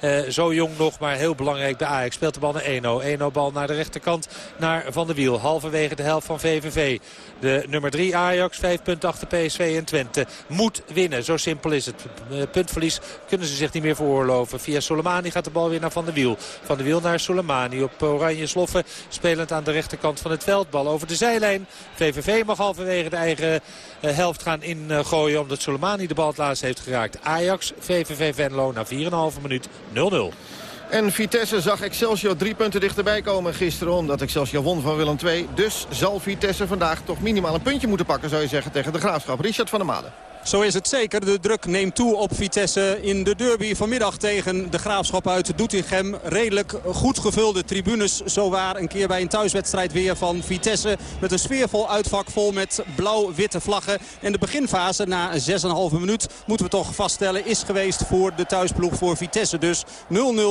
S21: Uh, zo jong nog, maar heel belangrijk bij Ajax. Speelt de bal naar 1-0. 1-0 bal naar de rechterkant naar Van der Wiel. Halverwege de helft van VVV. De nummer 3 Ajax, 5 punten achter PSV en Twente. Moet winnen, zo simpel is het. Uh, puntverlies kunnen ze zich niet meer veroorloven. Via Soleimani gaat de bal weer naar Van der Wiel. Van der Wiel naar Soleimani op oranje sloffen. Spelend aan de rechterkant van het veld. Bal over de zijlijn. VVV mag halverwege de eigen uh, helft gaan ingooien. Omdat Soleimani de bal het laatst heeft geraakt. Ajax, VVV Venlo na 4,5 minuut 0-0.
S7: En Vitesse zag Excelsior drie punten dichterbij komen gisteren... omdat Excelsior won van Willem II. Dus zal Vitesse vandaag toch minimaal een puntje moeten pakken... zou je zeggen, tegen de Graafschap. Richard van der Made.
S22: Zo is het zeker. De druk neemt toe op Vitesse in de derby vanmiddag tegen de Graafschap uit Doetinchem. Redelijk goed gevulde tribunes. Zo waar een keer bij een thuiswedstrijd weer van Vitesse. Met een sfeervol uitvak vol met blauw-witte vlaggen. En de beginfase na 6,5 minuut moeten we toch vaststellen is geweest voor de thuisploeg voor Vitesse. Dus 0-0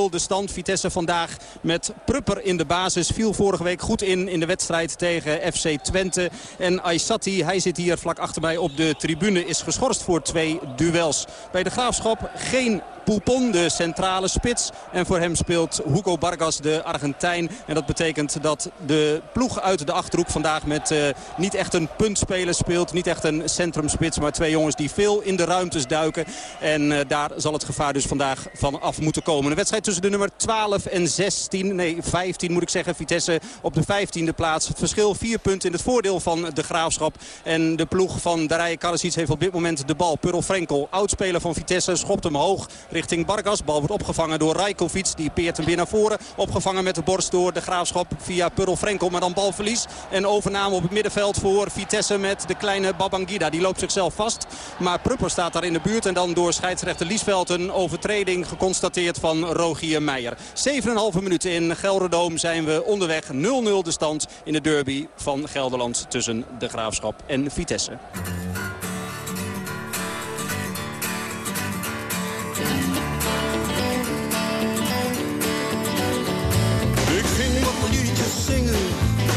S22: de stand. Vitesse vandaag met Prupper in de basis. Viel vorige week goed in in de wedstrijd tegen FC Twente. En Aysati, hij zit hier vlak achter mij op de tribune, is geschorst voor twee duels. Bij de Graafschap geen Poupon, de centrale spits. En voor hem speelt Hugo Vargas, de Argentijn. En dat betekent dat de ploeg uit de Achterhoek vandaag met uh, niet echt een puntspeler speelt. Niet echt een centrumspits, maar twee jongens die veel in de ruimtes duiken. En uh, daar zal het gevaar dus vandaag van af moeten komen. Een wedstrijd tussen de nummer 12 en 16, nee 15 moet ik zeggen. Vitesse op de 15e plaats. Het verschil vier punten in het voordeel van de Graafschap. En de ploeg van Darije Karasic heeft op dit moment de bal. Purl Frenkel, oudspeler van Vitesse, schopt hem hoog richting Barkas. Bal wordt opgevangen door Rajkovic. Die peert hem weer naar voren. Opgevangen met de borst door de Graafschap via Purl Frenkel. Maar dan balverlies. En overname op het middenveld voor Vitesse met de kleine Babangida. Die loopt zichzelf vast. Maar Prupper staat daar in de buurt. En dan door scheidsrechter Liesveld een overtreding geconstateerd van Rogier Meijer. 7,5 minuten in Gelderdoom zijn we onderweg. 0-0 de stand in de derby van Gelderland tussen de Graafschap en Vitesse.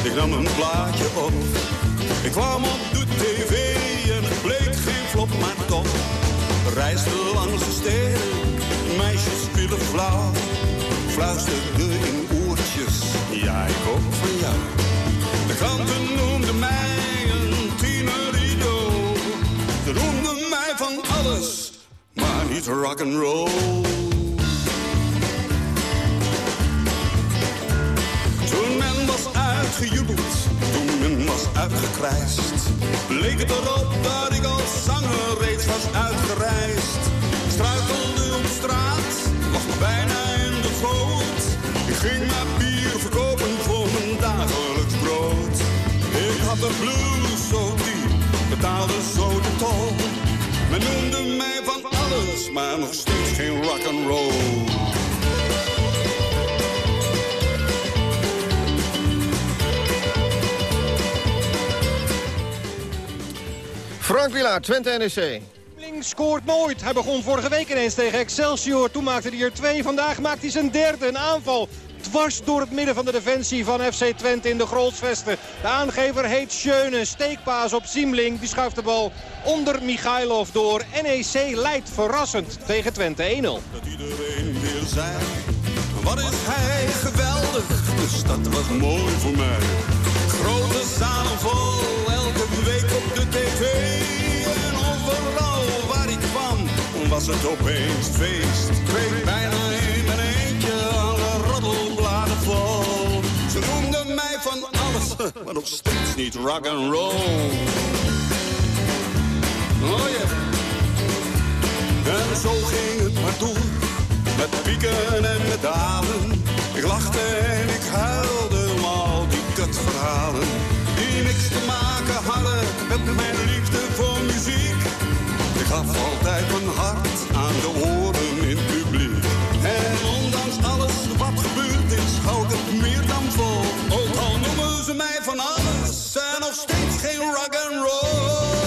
S23: Ik nam een plaatje op. Ik kwam op de tv en het bleek geen flop, maar toch. Reisde langs de steden, meisjes willen flauw. Fluisterde in oortjes, ja ik ook van jou. De kranten noemden mij een tienerito. Ze noemden mij van alles, maar niet rock'n'roll. Toen men uitgejubeld, toen men was uitgekrijst. Leek het erop dat ik als zanger reeds was uitgereisd. Struikelde op straat, lag bijna in de goot. Ik ging maar bier verkopen voor mijn dagelijks brood. Ik had de blues zo diep, betaalde zo de tol. Men noemde mij van alles, maar nog steeds geen rock'n'roll.
S7: Frank Wilaar, Twente NEC.
S22: Links scoort nooit. Hij begon vorige week ineens tegen Excelsior. Toen maakte hij er twee. Vandaag maakt hij zijn derde. Een aanval dwars door het midden van de defensie van FC Twente in de Grolsvesten. De aangever heet Schöne. Steekpaas op Siemling. Die schuift de bal onder Michailov door. NEC leidt verrassend tegen Twente 1-0.
S23: Dat iedereen weer zei, wat is hij geweldig. De stad was mooi voor mij. Grote zalen vol, elke week op de tv. Was het opeens feest. Kreeg bijna in mijn eentje alle roddelbladen vol. Ze noemden mij van alles, maar nog steeds niet rock and roll. Oh yeah. En zo ging het maar door, met pieken en met dalen. Ik lachte en ik huilde om al die kutverhalen. Die niks te maken hadden met mijn liefde voor muziek. Gaf altijd mijn hart aan de oren in het publiek. En ondanks alles wat gebeurd is, hou ik het meer dan vol. Ook al noemen ze mij van alles, en nog steeds geen rock and roll.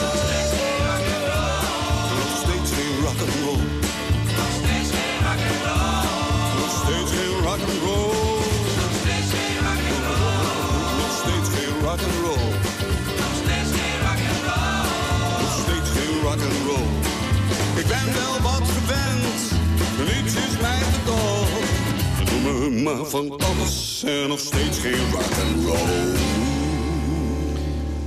S23: Maar van alles en nog steeds geen rock and roll.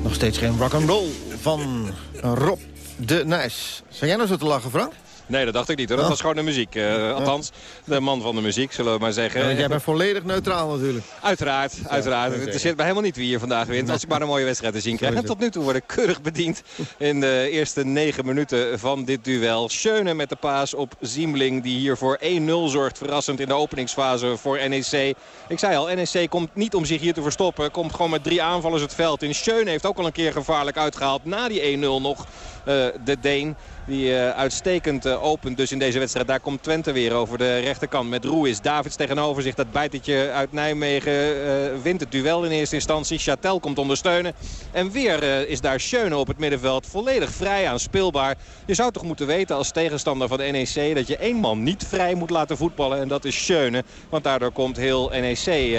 S7: Nog steeds geen rock'n'roll van Rob de Nijs. Zijn jij nou zo te lachen, Frank?
S20: Nee, dat dacht ik niet. Hoor. Dat
S7: Oh.
S20: was gewoon de muziek. Eh, althans, de man van de muziek, zullen we maar zeggen.
S7: Jij bent volledig neutraal natuurlijk.
S20: Uiteraard, uiteraard. Het zit mij helemaal niet wie hier vandaag wint. Als ik maar een mooie wedstrijd te zien krijg. En tot nu toe word ik keurig bediend in de eerste negen minuten van dit duel. Schöne met de paas op Ziemling die hier voor 1-0 zorgt. Verrassend in de openingsfase voor NEC. Ik zei al, NEC komt niet om zich hier te verstoppen. Komt gewoon met drie aanvallers het veld in. Schöne heeft ook al een keer gevaarlijk uitgehaald. Na die 1-0 nog eh, de Deen. Die eh, uitstekend eh, opent dus in deze wedstrijd. Daar komt Twente weer over de rechterkant met Ruiz. Davids tegenover zich. Dat bijtertje uit Nijmegen eh, wint het duel in eerste instantie. Chatel komt ondersteunen. En weer is daar Schöne op het middenveld. Volledig vrij aan speelbaar. Je zou toch moeten weten als tegenstander van de NEC... dat je één man niet vrij moet laten voetballen. En dat is Schöne. Want daardoor komt heel NEC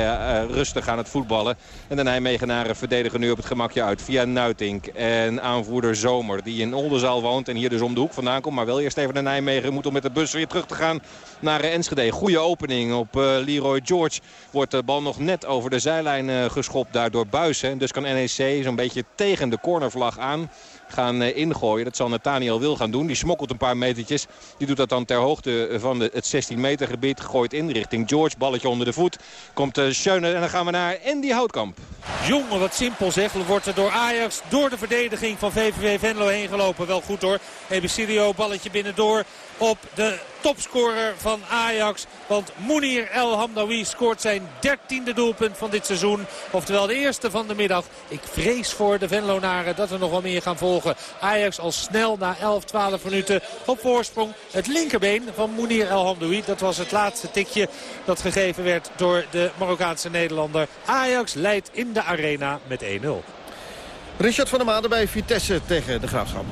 S20: rustig aan het voetballen. En de Nijmegenaren verdedigen nu op het gemakje uit via Nuitink. En aanvoerder Zomer die in Oldenzaal woont en hier dus om de hoek vandaan komt. Maar wel eerst even naar Nijmegen. Moet om met de bus weer terug te gaan naar Enschede. Goede opening op eh, Leroy George. Wordt de bal nog net over de zijlijn eh, geschopt daar door Buisen. En dus kan NEC zo'n beetje tegen de cornervlag aan gaan eh, ingooien. Dat zal Nathaniel Wil gaan doen. Die smokkelt een paar metertjes. Die doet dat dan ter hoogte van de, het 16 meter gebied. Gooit in richting George. Balletje onder de voet. Komt uh, Schöne en dan gaan we naar Andy Houtkamp.
S21: Jongen, wat simpel zeg. Wordt er door Ajax, door de verdediging van VVV Venlo heen gelopen. Wel goed hoor. Ebisidio, balletje binnendoor op de topscorer van Ajax. Want Mounir El Hamdawi scoort zijn dertiende doelpunt van dit seizoen. Oftewel de eerste van de middag. Ik vrees voor de Venlonaren dat we nog wel meer gaan volgen. Ajax al snel na 11, 12 minuten op voorsprong. Het linkerbeen van Mounir El Hamdawi. Dat was het laatste tikje dat gegeven werd door de Marokkaanse Nederlander. Ajax leidt in de arena met 1-0.
S7: Richard van der Maden bij Vitesse tegen de Graafschap.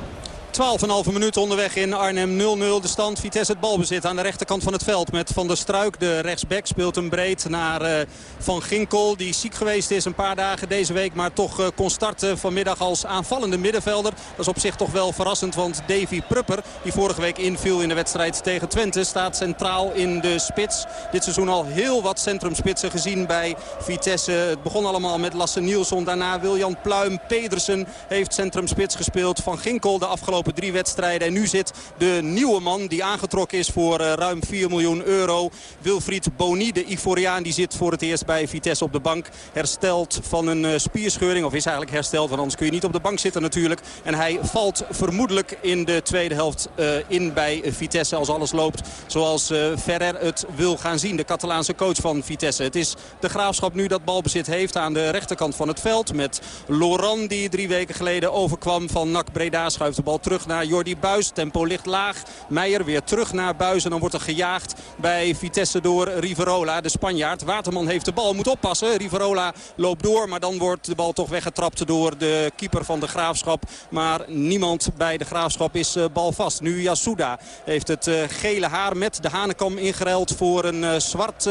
S22: 12,5 minuten onderweg in Arnhem 0-0 de stand. Vitesse het balbezit aan de rechterkant van het veld met Van der Struik. De rechtsback speelt hem breed naar uh, Van Ginkel. Die ziek geweest is een paar dagen deze week. Maar toch uh, kon starten vanmiddag als aanvallende middenvelder. Dat is op zich toch wel verrassend. Want Davy Prupper die vorige week inviel in de wedstrijd tegen Twente. Staat centraal in de spits. Dit seizoen al heel wat centrumspitsen gezien bij Vitesse. Het begon allemaal met Lasse Nielsen. Daarna Wiljan Pluim. Pedersen heeft centrumspits gespeeld. Van Ginkel de afgelopen drie wedstrijden. En nu zit de nieuwe man die aangetrokken is voor uh, ruim 4 miljoen euro. Wilfried Boni, de Ivoriaan, die zit voor het eerst bij Vitesse op de bank. Hersteld van een uh, spierscheuring, of is eigenlijk hersteld. Want anders kun je niet op de bank zitten natuurlijk. En hij valt vermoedelijk in de tweede helft uh, in bij Vitesse als alles loopt. Zoals Ferrer het wil gaan zien, de Catalaanse coach van Vitesse. Het is de Graafschap nu dat balbezit heeft aan de rechterkant van het veld. Met Loran die drie weken geleden overkwam van NAC Breda. Schuift de bal terug naar Jordi Buis. Tempo ligt laag. Meijer weer terug naar Buis. En dan wordt er gejaagd bij Vitesse door Riverola, de Spanjaard. Waterman heeft de bal, moet oppassen. Riverola loopt door, maar dan wordt de bal toch weggetrapt door de keeper van de Graafschap. Maar niemand bij de Graafschap is uh, balvast. Nu Yasuda heeft het uh, gele haar met de Hanekam ingeruild voor een uh, zwart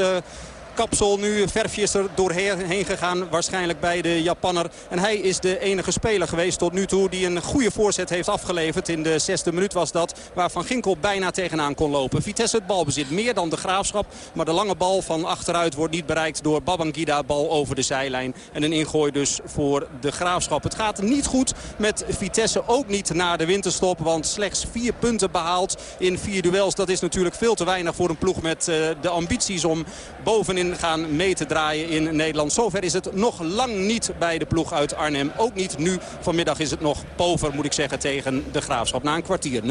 S22: kapsel. Nu verfje is er doorheen gegaan. Waarschijnlijk bij de Japanner. En hij is de enige speler geweest tot nu toe die een goede voorzet heeft afgeleverd. In de zesde minuut was dat. Waar Van Ginkel bijna tegenaan kon lopen. Vitesse het balbezit meer dan de Graafschap. Maar de lange bal van achteruit wordt niet bereikt door Babangida. Bal over de zijlijn. En een ingooi dus voor de Graafschap. Het gaat niet goed met Vitesse. Ook niet na de winterstop. Want slechts vier punten behaald in vier duels. Dat is natuurlijk veel te weinig voor een ploeg met uh, de ambities om bovenin gaan mee te draaien in Nederland. Zover is het nog lang niet bij de ploeg uit Arnhem. Ook niet nu. Vanmiddag is het nog pover, moet ik zeggen, tegen de Graafschap. Na een kwartier 0-0.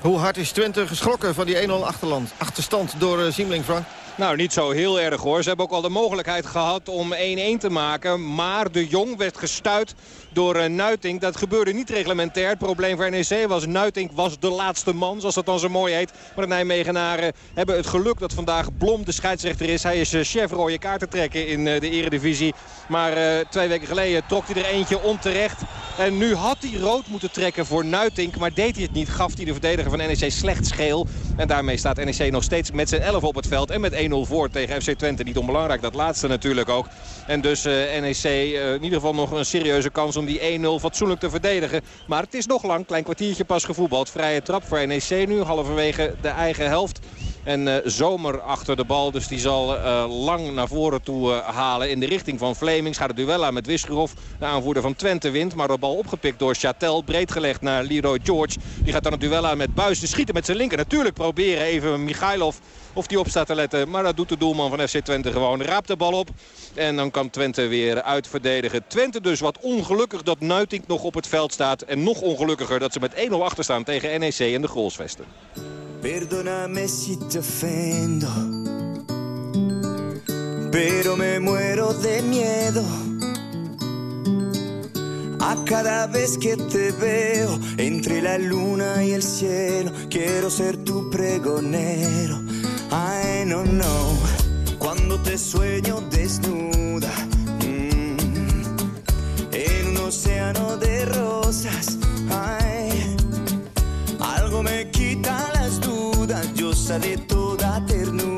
S7: Hoe hard is Twente geschrokken van die 1-0 achterland, achterstand door uh, Siemling, Frank?
S20: Nou, niet zo heel erg hoor. Ze hebben ook al de mogelijkheid gehad om 1-1 te maken. Maar de Jong werd gestuit door uh, Nuitink. Dat gebeurde niet reglementair. Het probleem voor NEC was Nuitink was de laatste man, zoals dat dan zo mooi heet. Maar de Nijmegenaren hebben het geluk dat vandaag Blom de scheidsrechter is. Hij is uh, chef rode kaarten trekken in uh, de eredivisie. Maar twee weken geleden trok hij er eentje onterecht. En nu had hij rood moeten trekken voor Nuitink. Maar deed hij het niet. Gaf hij de verdediger van NEC slecht scheel. En daarmee staat NEC nog steeds met zijn 11 op het veld. En met 1-0 voor tegen FC Twente. Niet onbelangrijk, dat laatste natuurlijk ook. En dus NEC in ieder geval nog een serieuze kans om die 1-0 fatsoenlijk te verdedigen. Maar het is nog lang, klein kwartiertje pas gevoetbald. Vrije trap voor NEC nu, halverwege de eigen helft. En uh, Zomer achter de bal. Dus die zal uh, lang naar voren toe uh, halen in de richting van Vlemings. Gaat het duel aan met Wisgerov. De aanvoerder van Twente wint. Maar de bal opgepikt door Chatel. Breed gelegd naar Leroy George. Die gaat dan het duel aan met Buis. De schieten met zijn linker. Natuurlijk proberen even Michailov of die op staat te letten. Maar dat doet de doelman van FC Twente gewoon. Raapt de bal op. En dan kan Twente weer uitverdedigen. Twente dus wat ongelukkig dat Nuitink nog op het veld staat. En nog ongelukkiger dat ze met 1-0 achter staan tegen NEC en de Grolsvesten.
S24: Perdóname si te ofendo Pero me muero de miedo. A cada vez que te veo entre la luna y el cielo Quiero ser tu pregonero. I no know Cuando te sueño desnuda mm, En un océano de rosas Ay, algo me quita las dudas Yo de toda ternura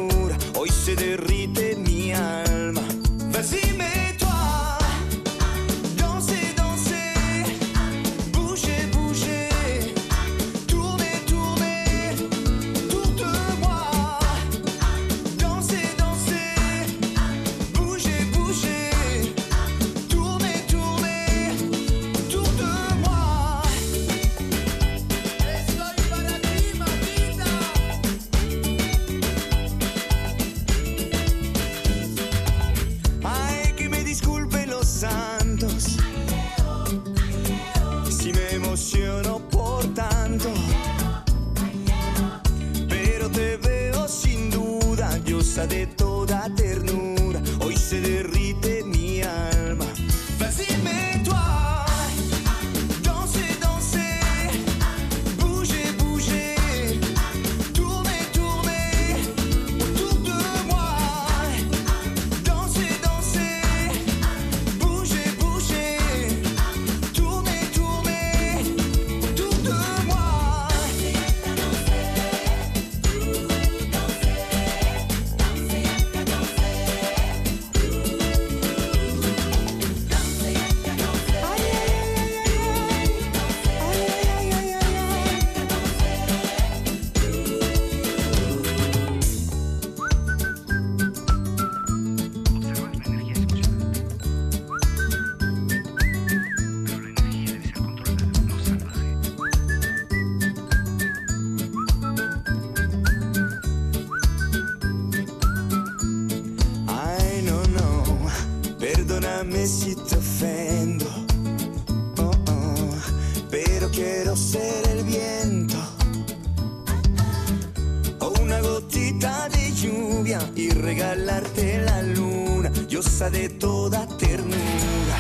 S24: y regalarte la luna, diosa de toda ternura.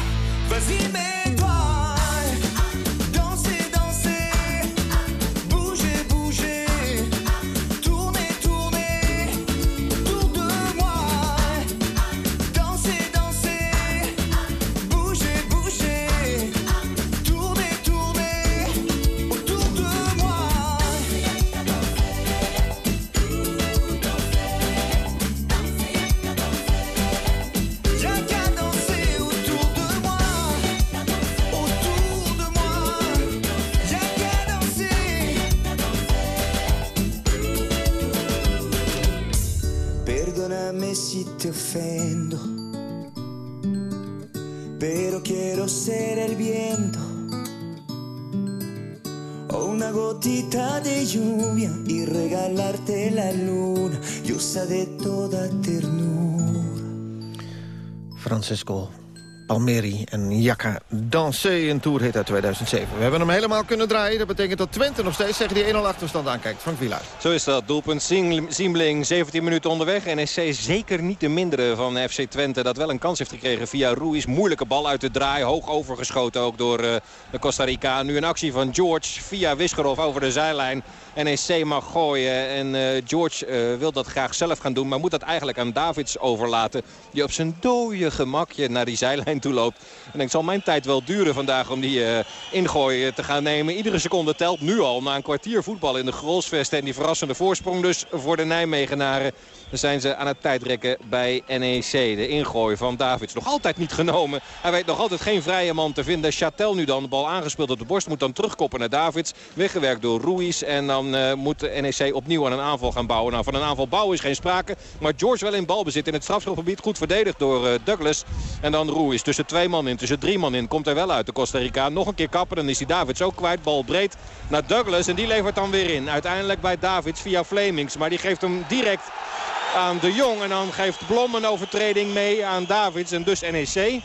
S24: Vas-y, toi
S7: Francisco Palmeri en Jacca Dansé, een tourhit uit 2007. We hebben hem helemaal kunnen draaien. Dat betekent dat Twente nog steeds tegen die 1-0 achterstand aankijkt. Frank Wielaert.
S20: Zo is dat. Doelpunt Siemling, 17 minuten onderweg. NEC zeker niet de mindere van FC Twente. Dat wel een kans heeft gekregen via Ruiz. Moeilijke bal uit de draai. Hoog overgeschoten ook door eh, de Costa Rica. Nu een actie van George via Wisgerov over de zijlijn. NEC mag gooien en eh, George eh, wil dat graag zelf gaan doen. Maar moet dat eigenlijk aan Davids overlaten. Die op zijn dode gemakje naar die zijlijn toe loopt. En ik zal mijn tijd wel duren vandaag om die uh, ingooi te gaan nemen. Iedere seconde telt nu al na een kwartier voetbal in de Grolsvesten. En die verrassende voorsprong dus voor de Nijmegenaren. Dan zijn ze aan het tijdrekken bij NEC. De ingooi van Davids nog altijd niet genomen. Hij weet nog altijd geen vrije man te vinden. Chatel nu dan de bal aangespeeld op de borst. Moet dan terugkoppen naar Davids. Weggewerkt door Ruiz. En dan uh, moet NEC opnieuw aan een aanval gaan bouwen. Nou, van een aanval bouwen is geen sprake. Maar George wel in balbezit in het strafschopgebied. Goed verdedigd door uh, Douglas. En dan Ruiz tussen twee man in, tussen drie man in. Komt er wel uit de Costa Rica. Nog een keer kappen. Dan is hij Davids ook kwijt. Bal breed naar Douglas. En die levert dan weer in. Uiteindelijk bij Davids via Flemings. Maar die geeft hem direct aan de Jong. En dan geeft Blom een overtreding mee aan Davids en dus NEC.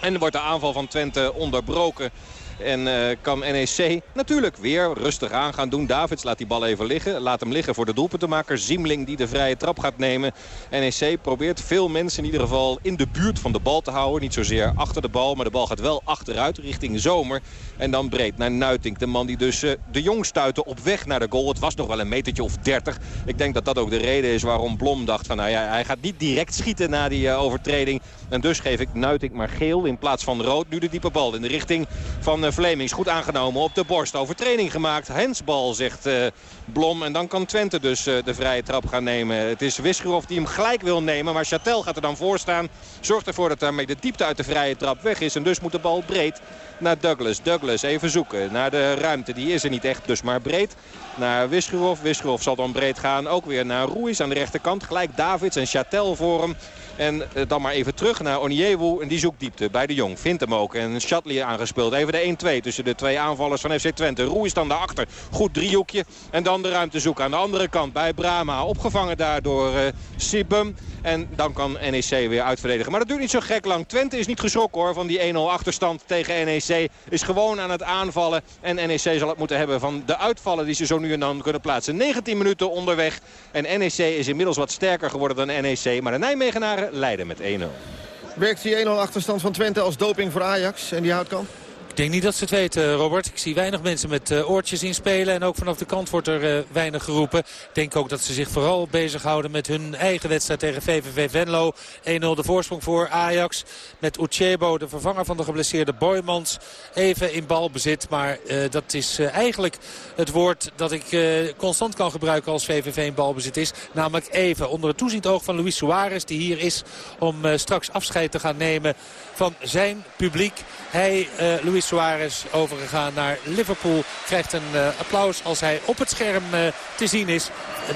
S20: En wordt de aanval van Twente onderbroken en uh, kan NEC natuurlijk weer rustig aan gaan doen. Davids laat die bal even liggen. Laat hem liggen voor de doelpuntenmaker. Ziemling die de vrije trap gaat nemen. NEC probeert veel mensen in ieder geval in de buurt van de bal te houden. Niet zozeer achter de bal, maar de bal gaat wel achteruit richting Zomer. En dan breed naar Nuitink. De man die dus uh, de Jong stuitte op weg naar de goal. Het was nog wel een metertje of 30. Ik denk dat dat ook de reden is waarom Blom dacht van... Nou ja, hij gaat niet direct schieten na die uh, overtreding. En dus geef ik Nuitink maar geel in plaats van rood. Nu de diepe bal in de richting van uh, Vlemings. Goed aangenomen op de borst. Overtreding gemaakt. Hensbal zegt uh, Blom. En dan kan Twente dus uh, de vrije trap gaan nemen. Het is Wisgerov die hem gelijk wil nemen. Maar Chatel gaat er dan voor staan. Zorgt ervoor dat daarmee de diepte uit de vrije trap weg is. En dus moet de bal breed naar Douglas. Douglas even zoeken naar de ruimte. Die is er niet echt, dus maar breed. Naar Wisgerov. Wisgerov zal dan breed gaan. Ook weer naar Ruiz aan de rechterkant. Gelijk Davids en Chatel voor hem. En uh, dan maar even terug naar Oniewu. En die zoekt diepte bij de Jong. Vindt hem ook. En Shatley aangespeeld. Even de 1-2 tussen de twee aanvallers van FC Twente. Ruiz dan daarachter. Goed driehoekje. En dan de ruimte zoeken aan de andere kant bij Brama. Opgevangen daar door uh, Sibum. En dan kan NEC weer uitverdedigen. Maar dat duurt niet zo gek lang. Twente is niet geschrokken hoor van die 1-0 achterstand tegen NEC. Is gewoon aan het aanvallen. En NEC zal het moeten hebben van de uitvallen die ze zo nu en dan kunnen plaatsen. 19 minuten onderweg. En NEC is inmiddels wat sterker geworden dan NEC. Maar de Nijmegenaren leiden met 1-0.
S7: Werkt die 1-0 achterstand van Twente als doping voor Ajax en die houtkamp?
S21: Ik denk niet dat ze het weten, Robert. Ik zie weinig mensen met uh, oortjes inspelen. En ook vanaf de kant wordt er uh, weinig geroepen. Ik denk ook dat ze zich vooral bezighouden met hun eigen wedstrijd tegen VVV Venlo. 1-0 de voorsprong voor Ajax. Met Uchebo, de vervanger van de geblesseerde Boymans. Even in balbezit. Maar dat is eigenlijk het woord dat ik constant kan gebruiken als VVV in balbezit is. Namelijk even onder het toezicht oog van Luis Suarez. Die hier is om straks afscheid te gaan nemen van zijn publiek. Hij, uh, Luis Suarez, overgegaan naar Liverpool. Krijgt een uh, applaus als hij op het scherm uh, te zien is.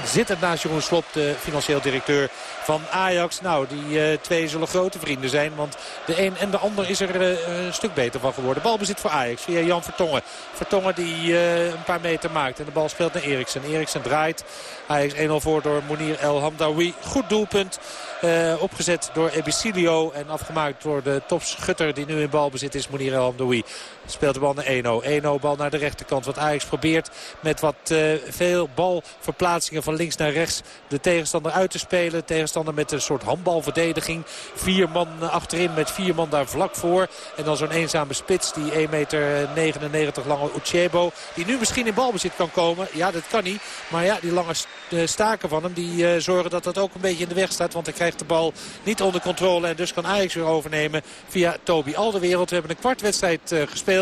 S21: Zittend naast Jeroen Slop, de financieel directeur van Ajax. Nou, die twee zullen grote vrienden zijn. Want de een en de ander is er een stuk beter van geworden. Balbezit voor Ajax via Jan Vertongen. Vertongen die een paar meter maakt. En de bal speelt naar Eriksen. Eriksen draait. Ajax 1-0 voor door Monir El Hamdawi. Goed doelpunt. Uh, opgezet door Ebicilio en afgemaakt door de topschutter die nu in balbezit is, Monir El Hamdawi. Speelt de bal naar 1-0. 1-0 bal naar de rechterkant. Wat Ajax probeert met wat uh, veel balverplaatsingen van links naar rechts de tegenstander uit te spelen. Tegenstander met een soort handbalverdediging. Vier man achterin met vier man daar vlak voor. En dan zo'n eenzame spits, die 1,99 meter lange Uchebo. Die nu misschien in balbezit kan komen. Ja, dat kan niet. Maar ja, die lange staken van hem, die zorgen dat dat ook een beetje in de weg staat. Want hij krijgt de bal niet onder controle. En dus kan Ajax weer overnemen via Toby Alderwereld. We hebben een kwartwedstrijd uh, gespeeld.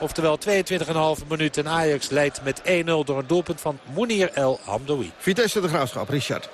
S21: Oftewel 22,5 minuten. En Ajax leidt met 1-0 door een doelpunt van Mounir El Hamdoui.
S7: Vitesse de Graafschap, Richard.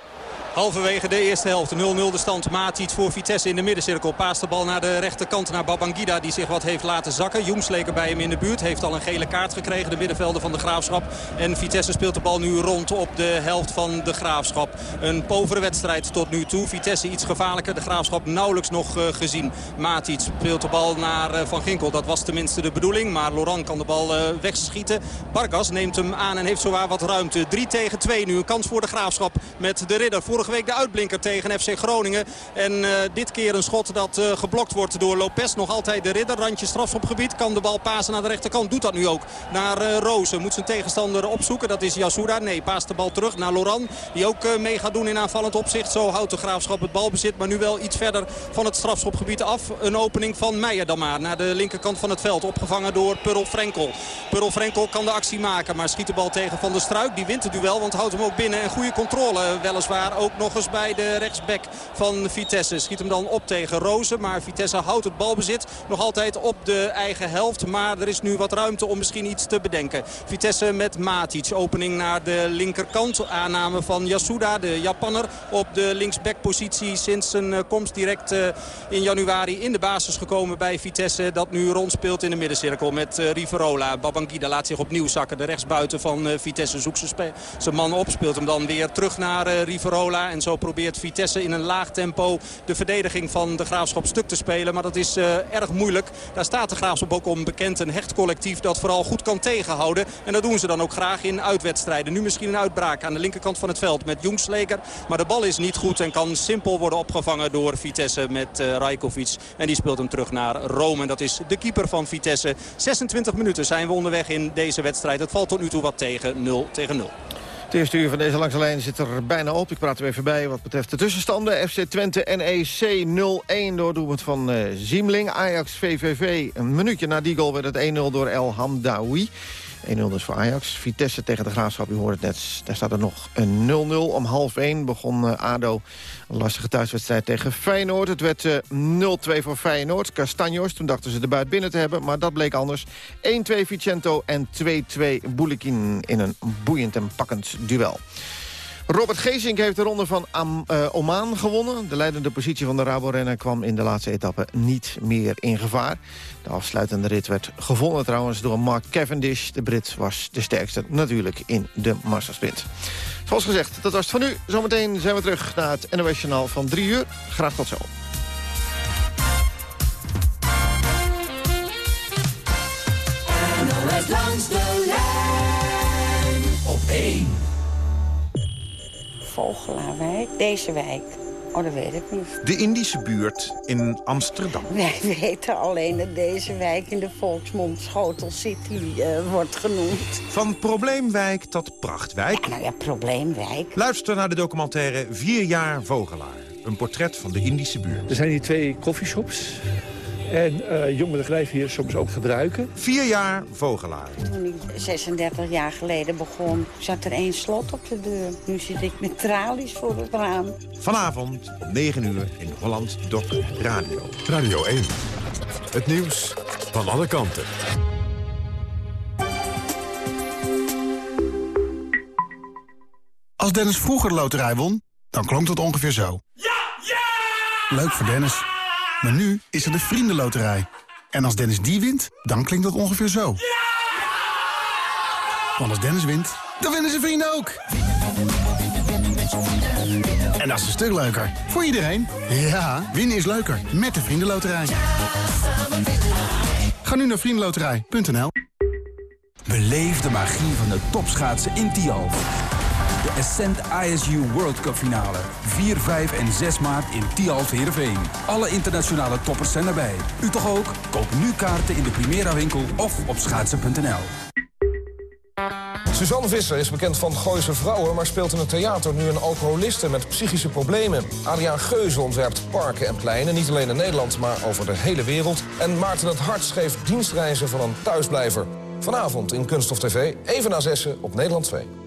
S22: Halverwege de eerste helft 0-0 de stand. Matic voor Vitesse in de middencirkel. Paast de bal naar de rechterkant naar Babangida die zich wat heeft laten zakken. Joems bij hem in de buurt. Heeft al een gele kaart gekregen. De middenvelder van de Graafschap. En Vitesse speelt de bal nu rond op de helft van de Graafschap. Een povere wedstrijd tot nu toe. Vitesse iets gevaarlijker. De Graafschap nauwelijks nog uh, gezien. Matic speelt de bal naar uh, Van Ginkel. Dat was tenminste de bedoeling. Maar Laurent kan de bal uh, wegschieten. Bargas neemt hem aan en heeft zowaar wat ruimte. 3 tegen 2 nu. Een kans voor de Graafschap met de ridder. Vorige week de uitblinker tegen FC Groningen. En uh, dit keer een schot dat uh, geblokt wordt door Lopez. Nog altijd de ridder. Randje strafschopgebied. Kan de bal pasen naar de rechterkant. Doet dat nu ook. Naar uh, Rozen. Moet zijn tegenstander opzoeken. Dat is Yasura. Nee, paast de bal terug naar Loran. Die ook mee gaat doen in aanvallend opzicht. Zo houdt de Graafschap het balbezit. Maar nu wel iets verder van het strafschopgebied af. Een opening van Meijer dan maar. Naar de linkerkant van het veld. Opgevangen door Purl Frenkel. Purl Frenkel kan de actie maken. Maar schiet de bal tegen Van der Struik. Die wint het duel. Want houdt hem ook binnen. En goede controle weliswaar ook nog eens bij de rechtsback van Vitesse. Schiet hem dan op tegen Rozen. Maar Vitesse houdt het balbezit nog altijd op de eigen helft. Maar er is nu wat ruimte om misschien iets te bedenken. Vitesse met Matic. Opening naar de linkerkant. Aanname van Yasuda, de Japanner. Op de linksbackpositie sinds zijn eh, komst direct eh, in januari in de basis gekomen bij Vitesse. Dat nu rondspeelt in de middencirkel met uh, Riverola. Babangida laat zich opnieuw zakken. De rechtsbuiten van Vitesse zoekt zijn man op. Speelt hem dan weer terug naar Riverola. En zo probeert Vitesse in een laag tempo de verdediging van de Graafschap stuk te spelen. Maar dat is erg moeilijk. Daar staat de Graafschap ook om bekend. Een hecht collectief dat vooral goed kan tegenhouden. En dat doen ze dan ook graag in uitwedstrijden. Nu misschien een uitbraak aan de linkerkant van het veld met Jongsleker. Maar de bal is niet goed en kan simpel worden opgevangen door Vitesse met uh, Rajkovic. En die speelt hem terug naar Rome. En dat is de keeper van Vitesse. 26 minuten zijn we onderweg in deze wedstrijd. Het valt tot nu toe wat tegen 0 tegen 0.
S7: Het eerste uur van deze lijn zit er bijna op. Ik praat er even bij wat betreft de tussenstanden. FC Twente NEC 0-1 door doelpunt van uh, Ziemling. Ajax VVV een minuutje na die goal werd het 1-0 door El Hamdawi. 1-0 dus voor Ajax. Vitesse tegen de Graafschap, u hoort het net. Daar staat er nog een 0-0. Om half 1 begon uh, ADO een lastige thuiswedstrijd tegen Feyenoord. Het werd uh, 0-2 voor Feyenoord. Castanjos, toen dachten ze de buit binnen te hebben. Maar dat bleek anders. 1-2 Vicento en 2-2 Boulikin in een boeiend en pakkend duel. Robert Geesink heeft de ronde van Am, uh, Oman gewonnen. De leidende positie van de Rabo-renner kwam in de laatste etappe niet meer in gevaar. De afsluitende rit werd gewonnen trouwens door Mark Cavendish. De Brit was de sterkste natuurlijk in de mastersprint. Zoals gezegd, dat was het van nu. Zometeen zijn we terug naar het NOS Journaal van 3 uur. Graag tot zo.
S19: Langs de lijn op 1.
S25: Vogelaarwijk, deze wijk. Oh, dat weet ik niet.
S26: De Indische buurt in Amsterdam.
S25: Wij weten alleen dat deze wijk in de volksmond Schotel City uh, wordt genoemd.
S26: Van probleemwijk tot prachtwijk.
S25: Ja, nou ja, probleemwijk.
S26: Luister naar de documentaire Vier jaar Vogelaar. Een portret van de Indische buurt.
S27: Er zijn hier twee koffieshops. En uh, jongeren grijpen hier soms ook gebruiken.
S26: Vier jaar Vogelaar.
S25: Toen ik 36 jaar geleden begon, zat er één slot op de deur. Nu zit ik met tralies voor het raam.
S26: Vanavond om 9 uur in Holland Doc Radio.
S6: Radio 1. Het nieuws van alle kanten.
S28: Als Dennis vroeger de loterij won, dan klonk het ongeveer zo. Ja! Ja! Leuk voor Dennis. Maar nu is er de Vriendenloterij. En als Dennis die wint, dan klinkt dat ongeveer zo. Want als Dennis wint, dan winnen zijn vrienden ook. En dat is een stuk leuker. Voor iedereen. Ja, winnen is leuker. Met de Vriendenloterij. Ga nu naar vriendenloterij.nl
S29: Beleef de magie van de topschaatsen in Tialf. De Ascent ISU World Cup finale. 4, 5 en 6 maart in Tialf Heerenveen. Alle internationale toppers zijn erbij. U toch ook? Koop nu kaarten in de Primera winkel of op schaatsen.nl.
S30: Suzanne Visser is bekend van Gooise Vrouwen... maar speelt in het theater nu een alcoholiste met psychische problemen. Adriaan Geuze ontwerpt parken en pleinen, niet alleen in Nederland... maar over de hele wereld. En Maarten het Hart schreef dienstreizen van een thuisblijver. Vanavond in Kunststof TV, even na zessen op Nederland 2.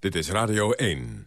S6: Dit is Radio 1.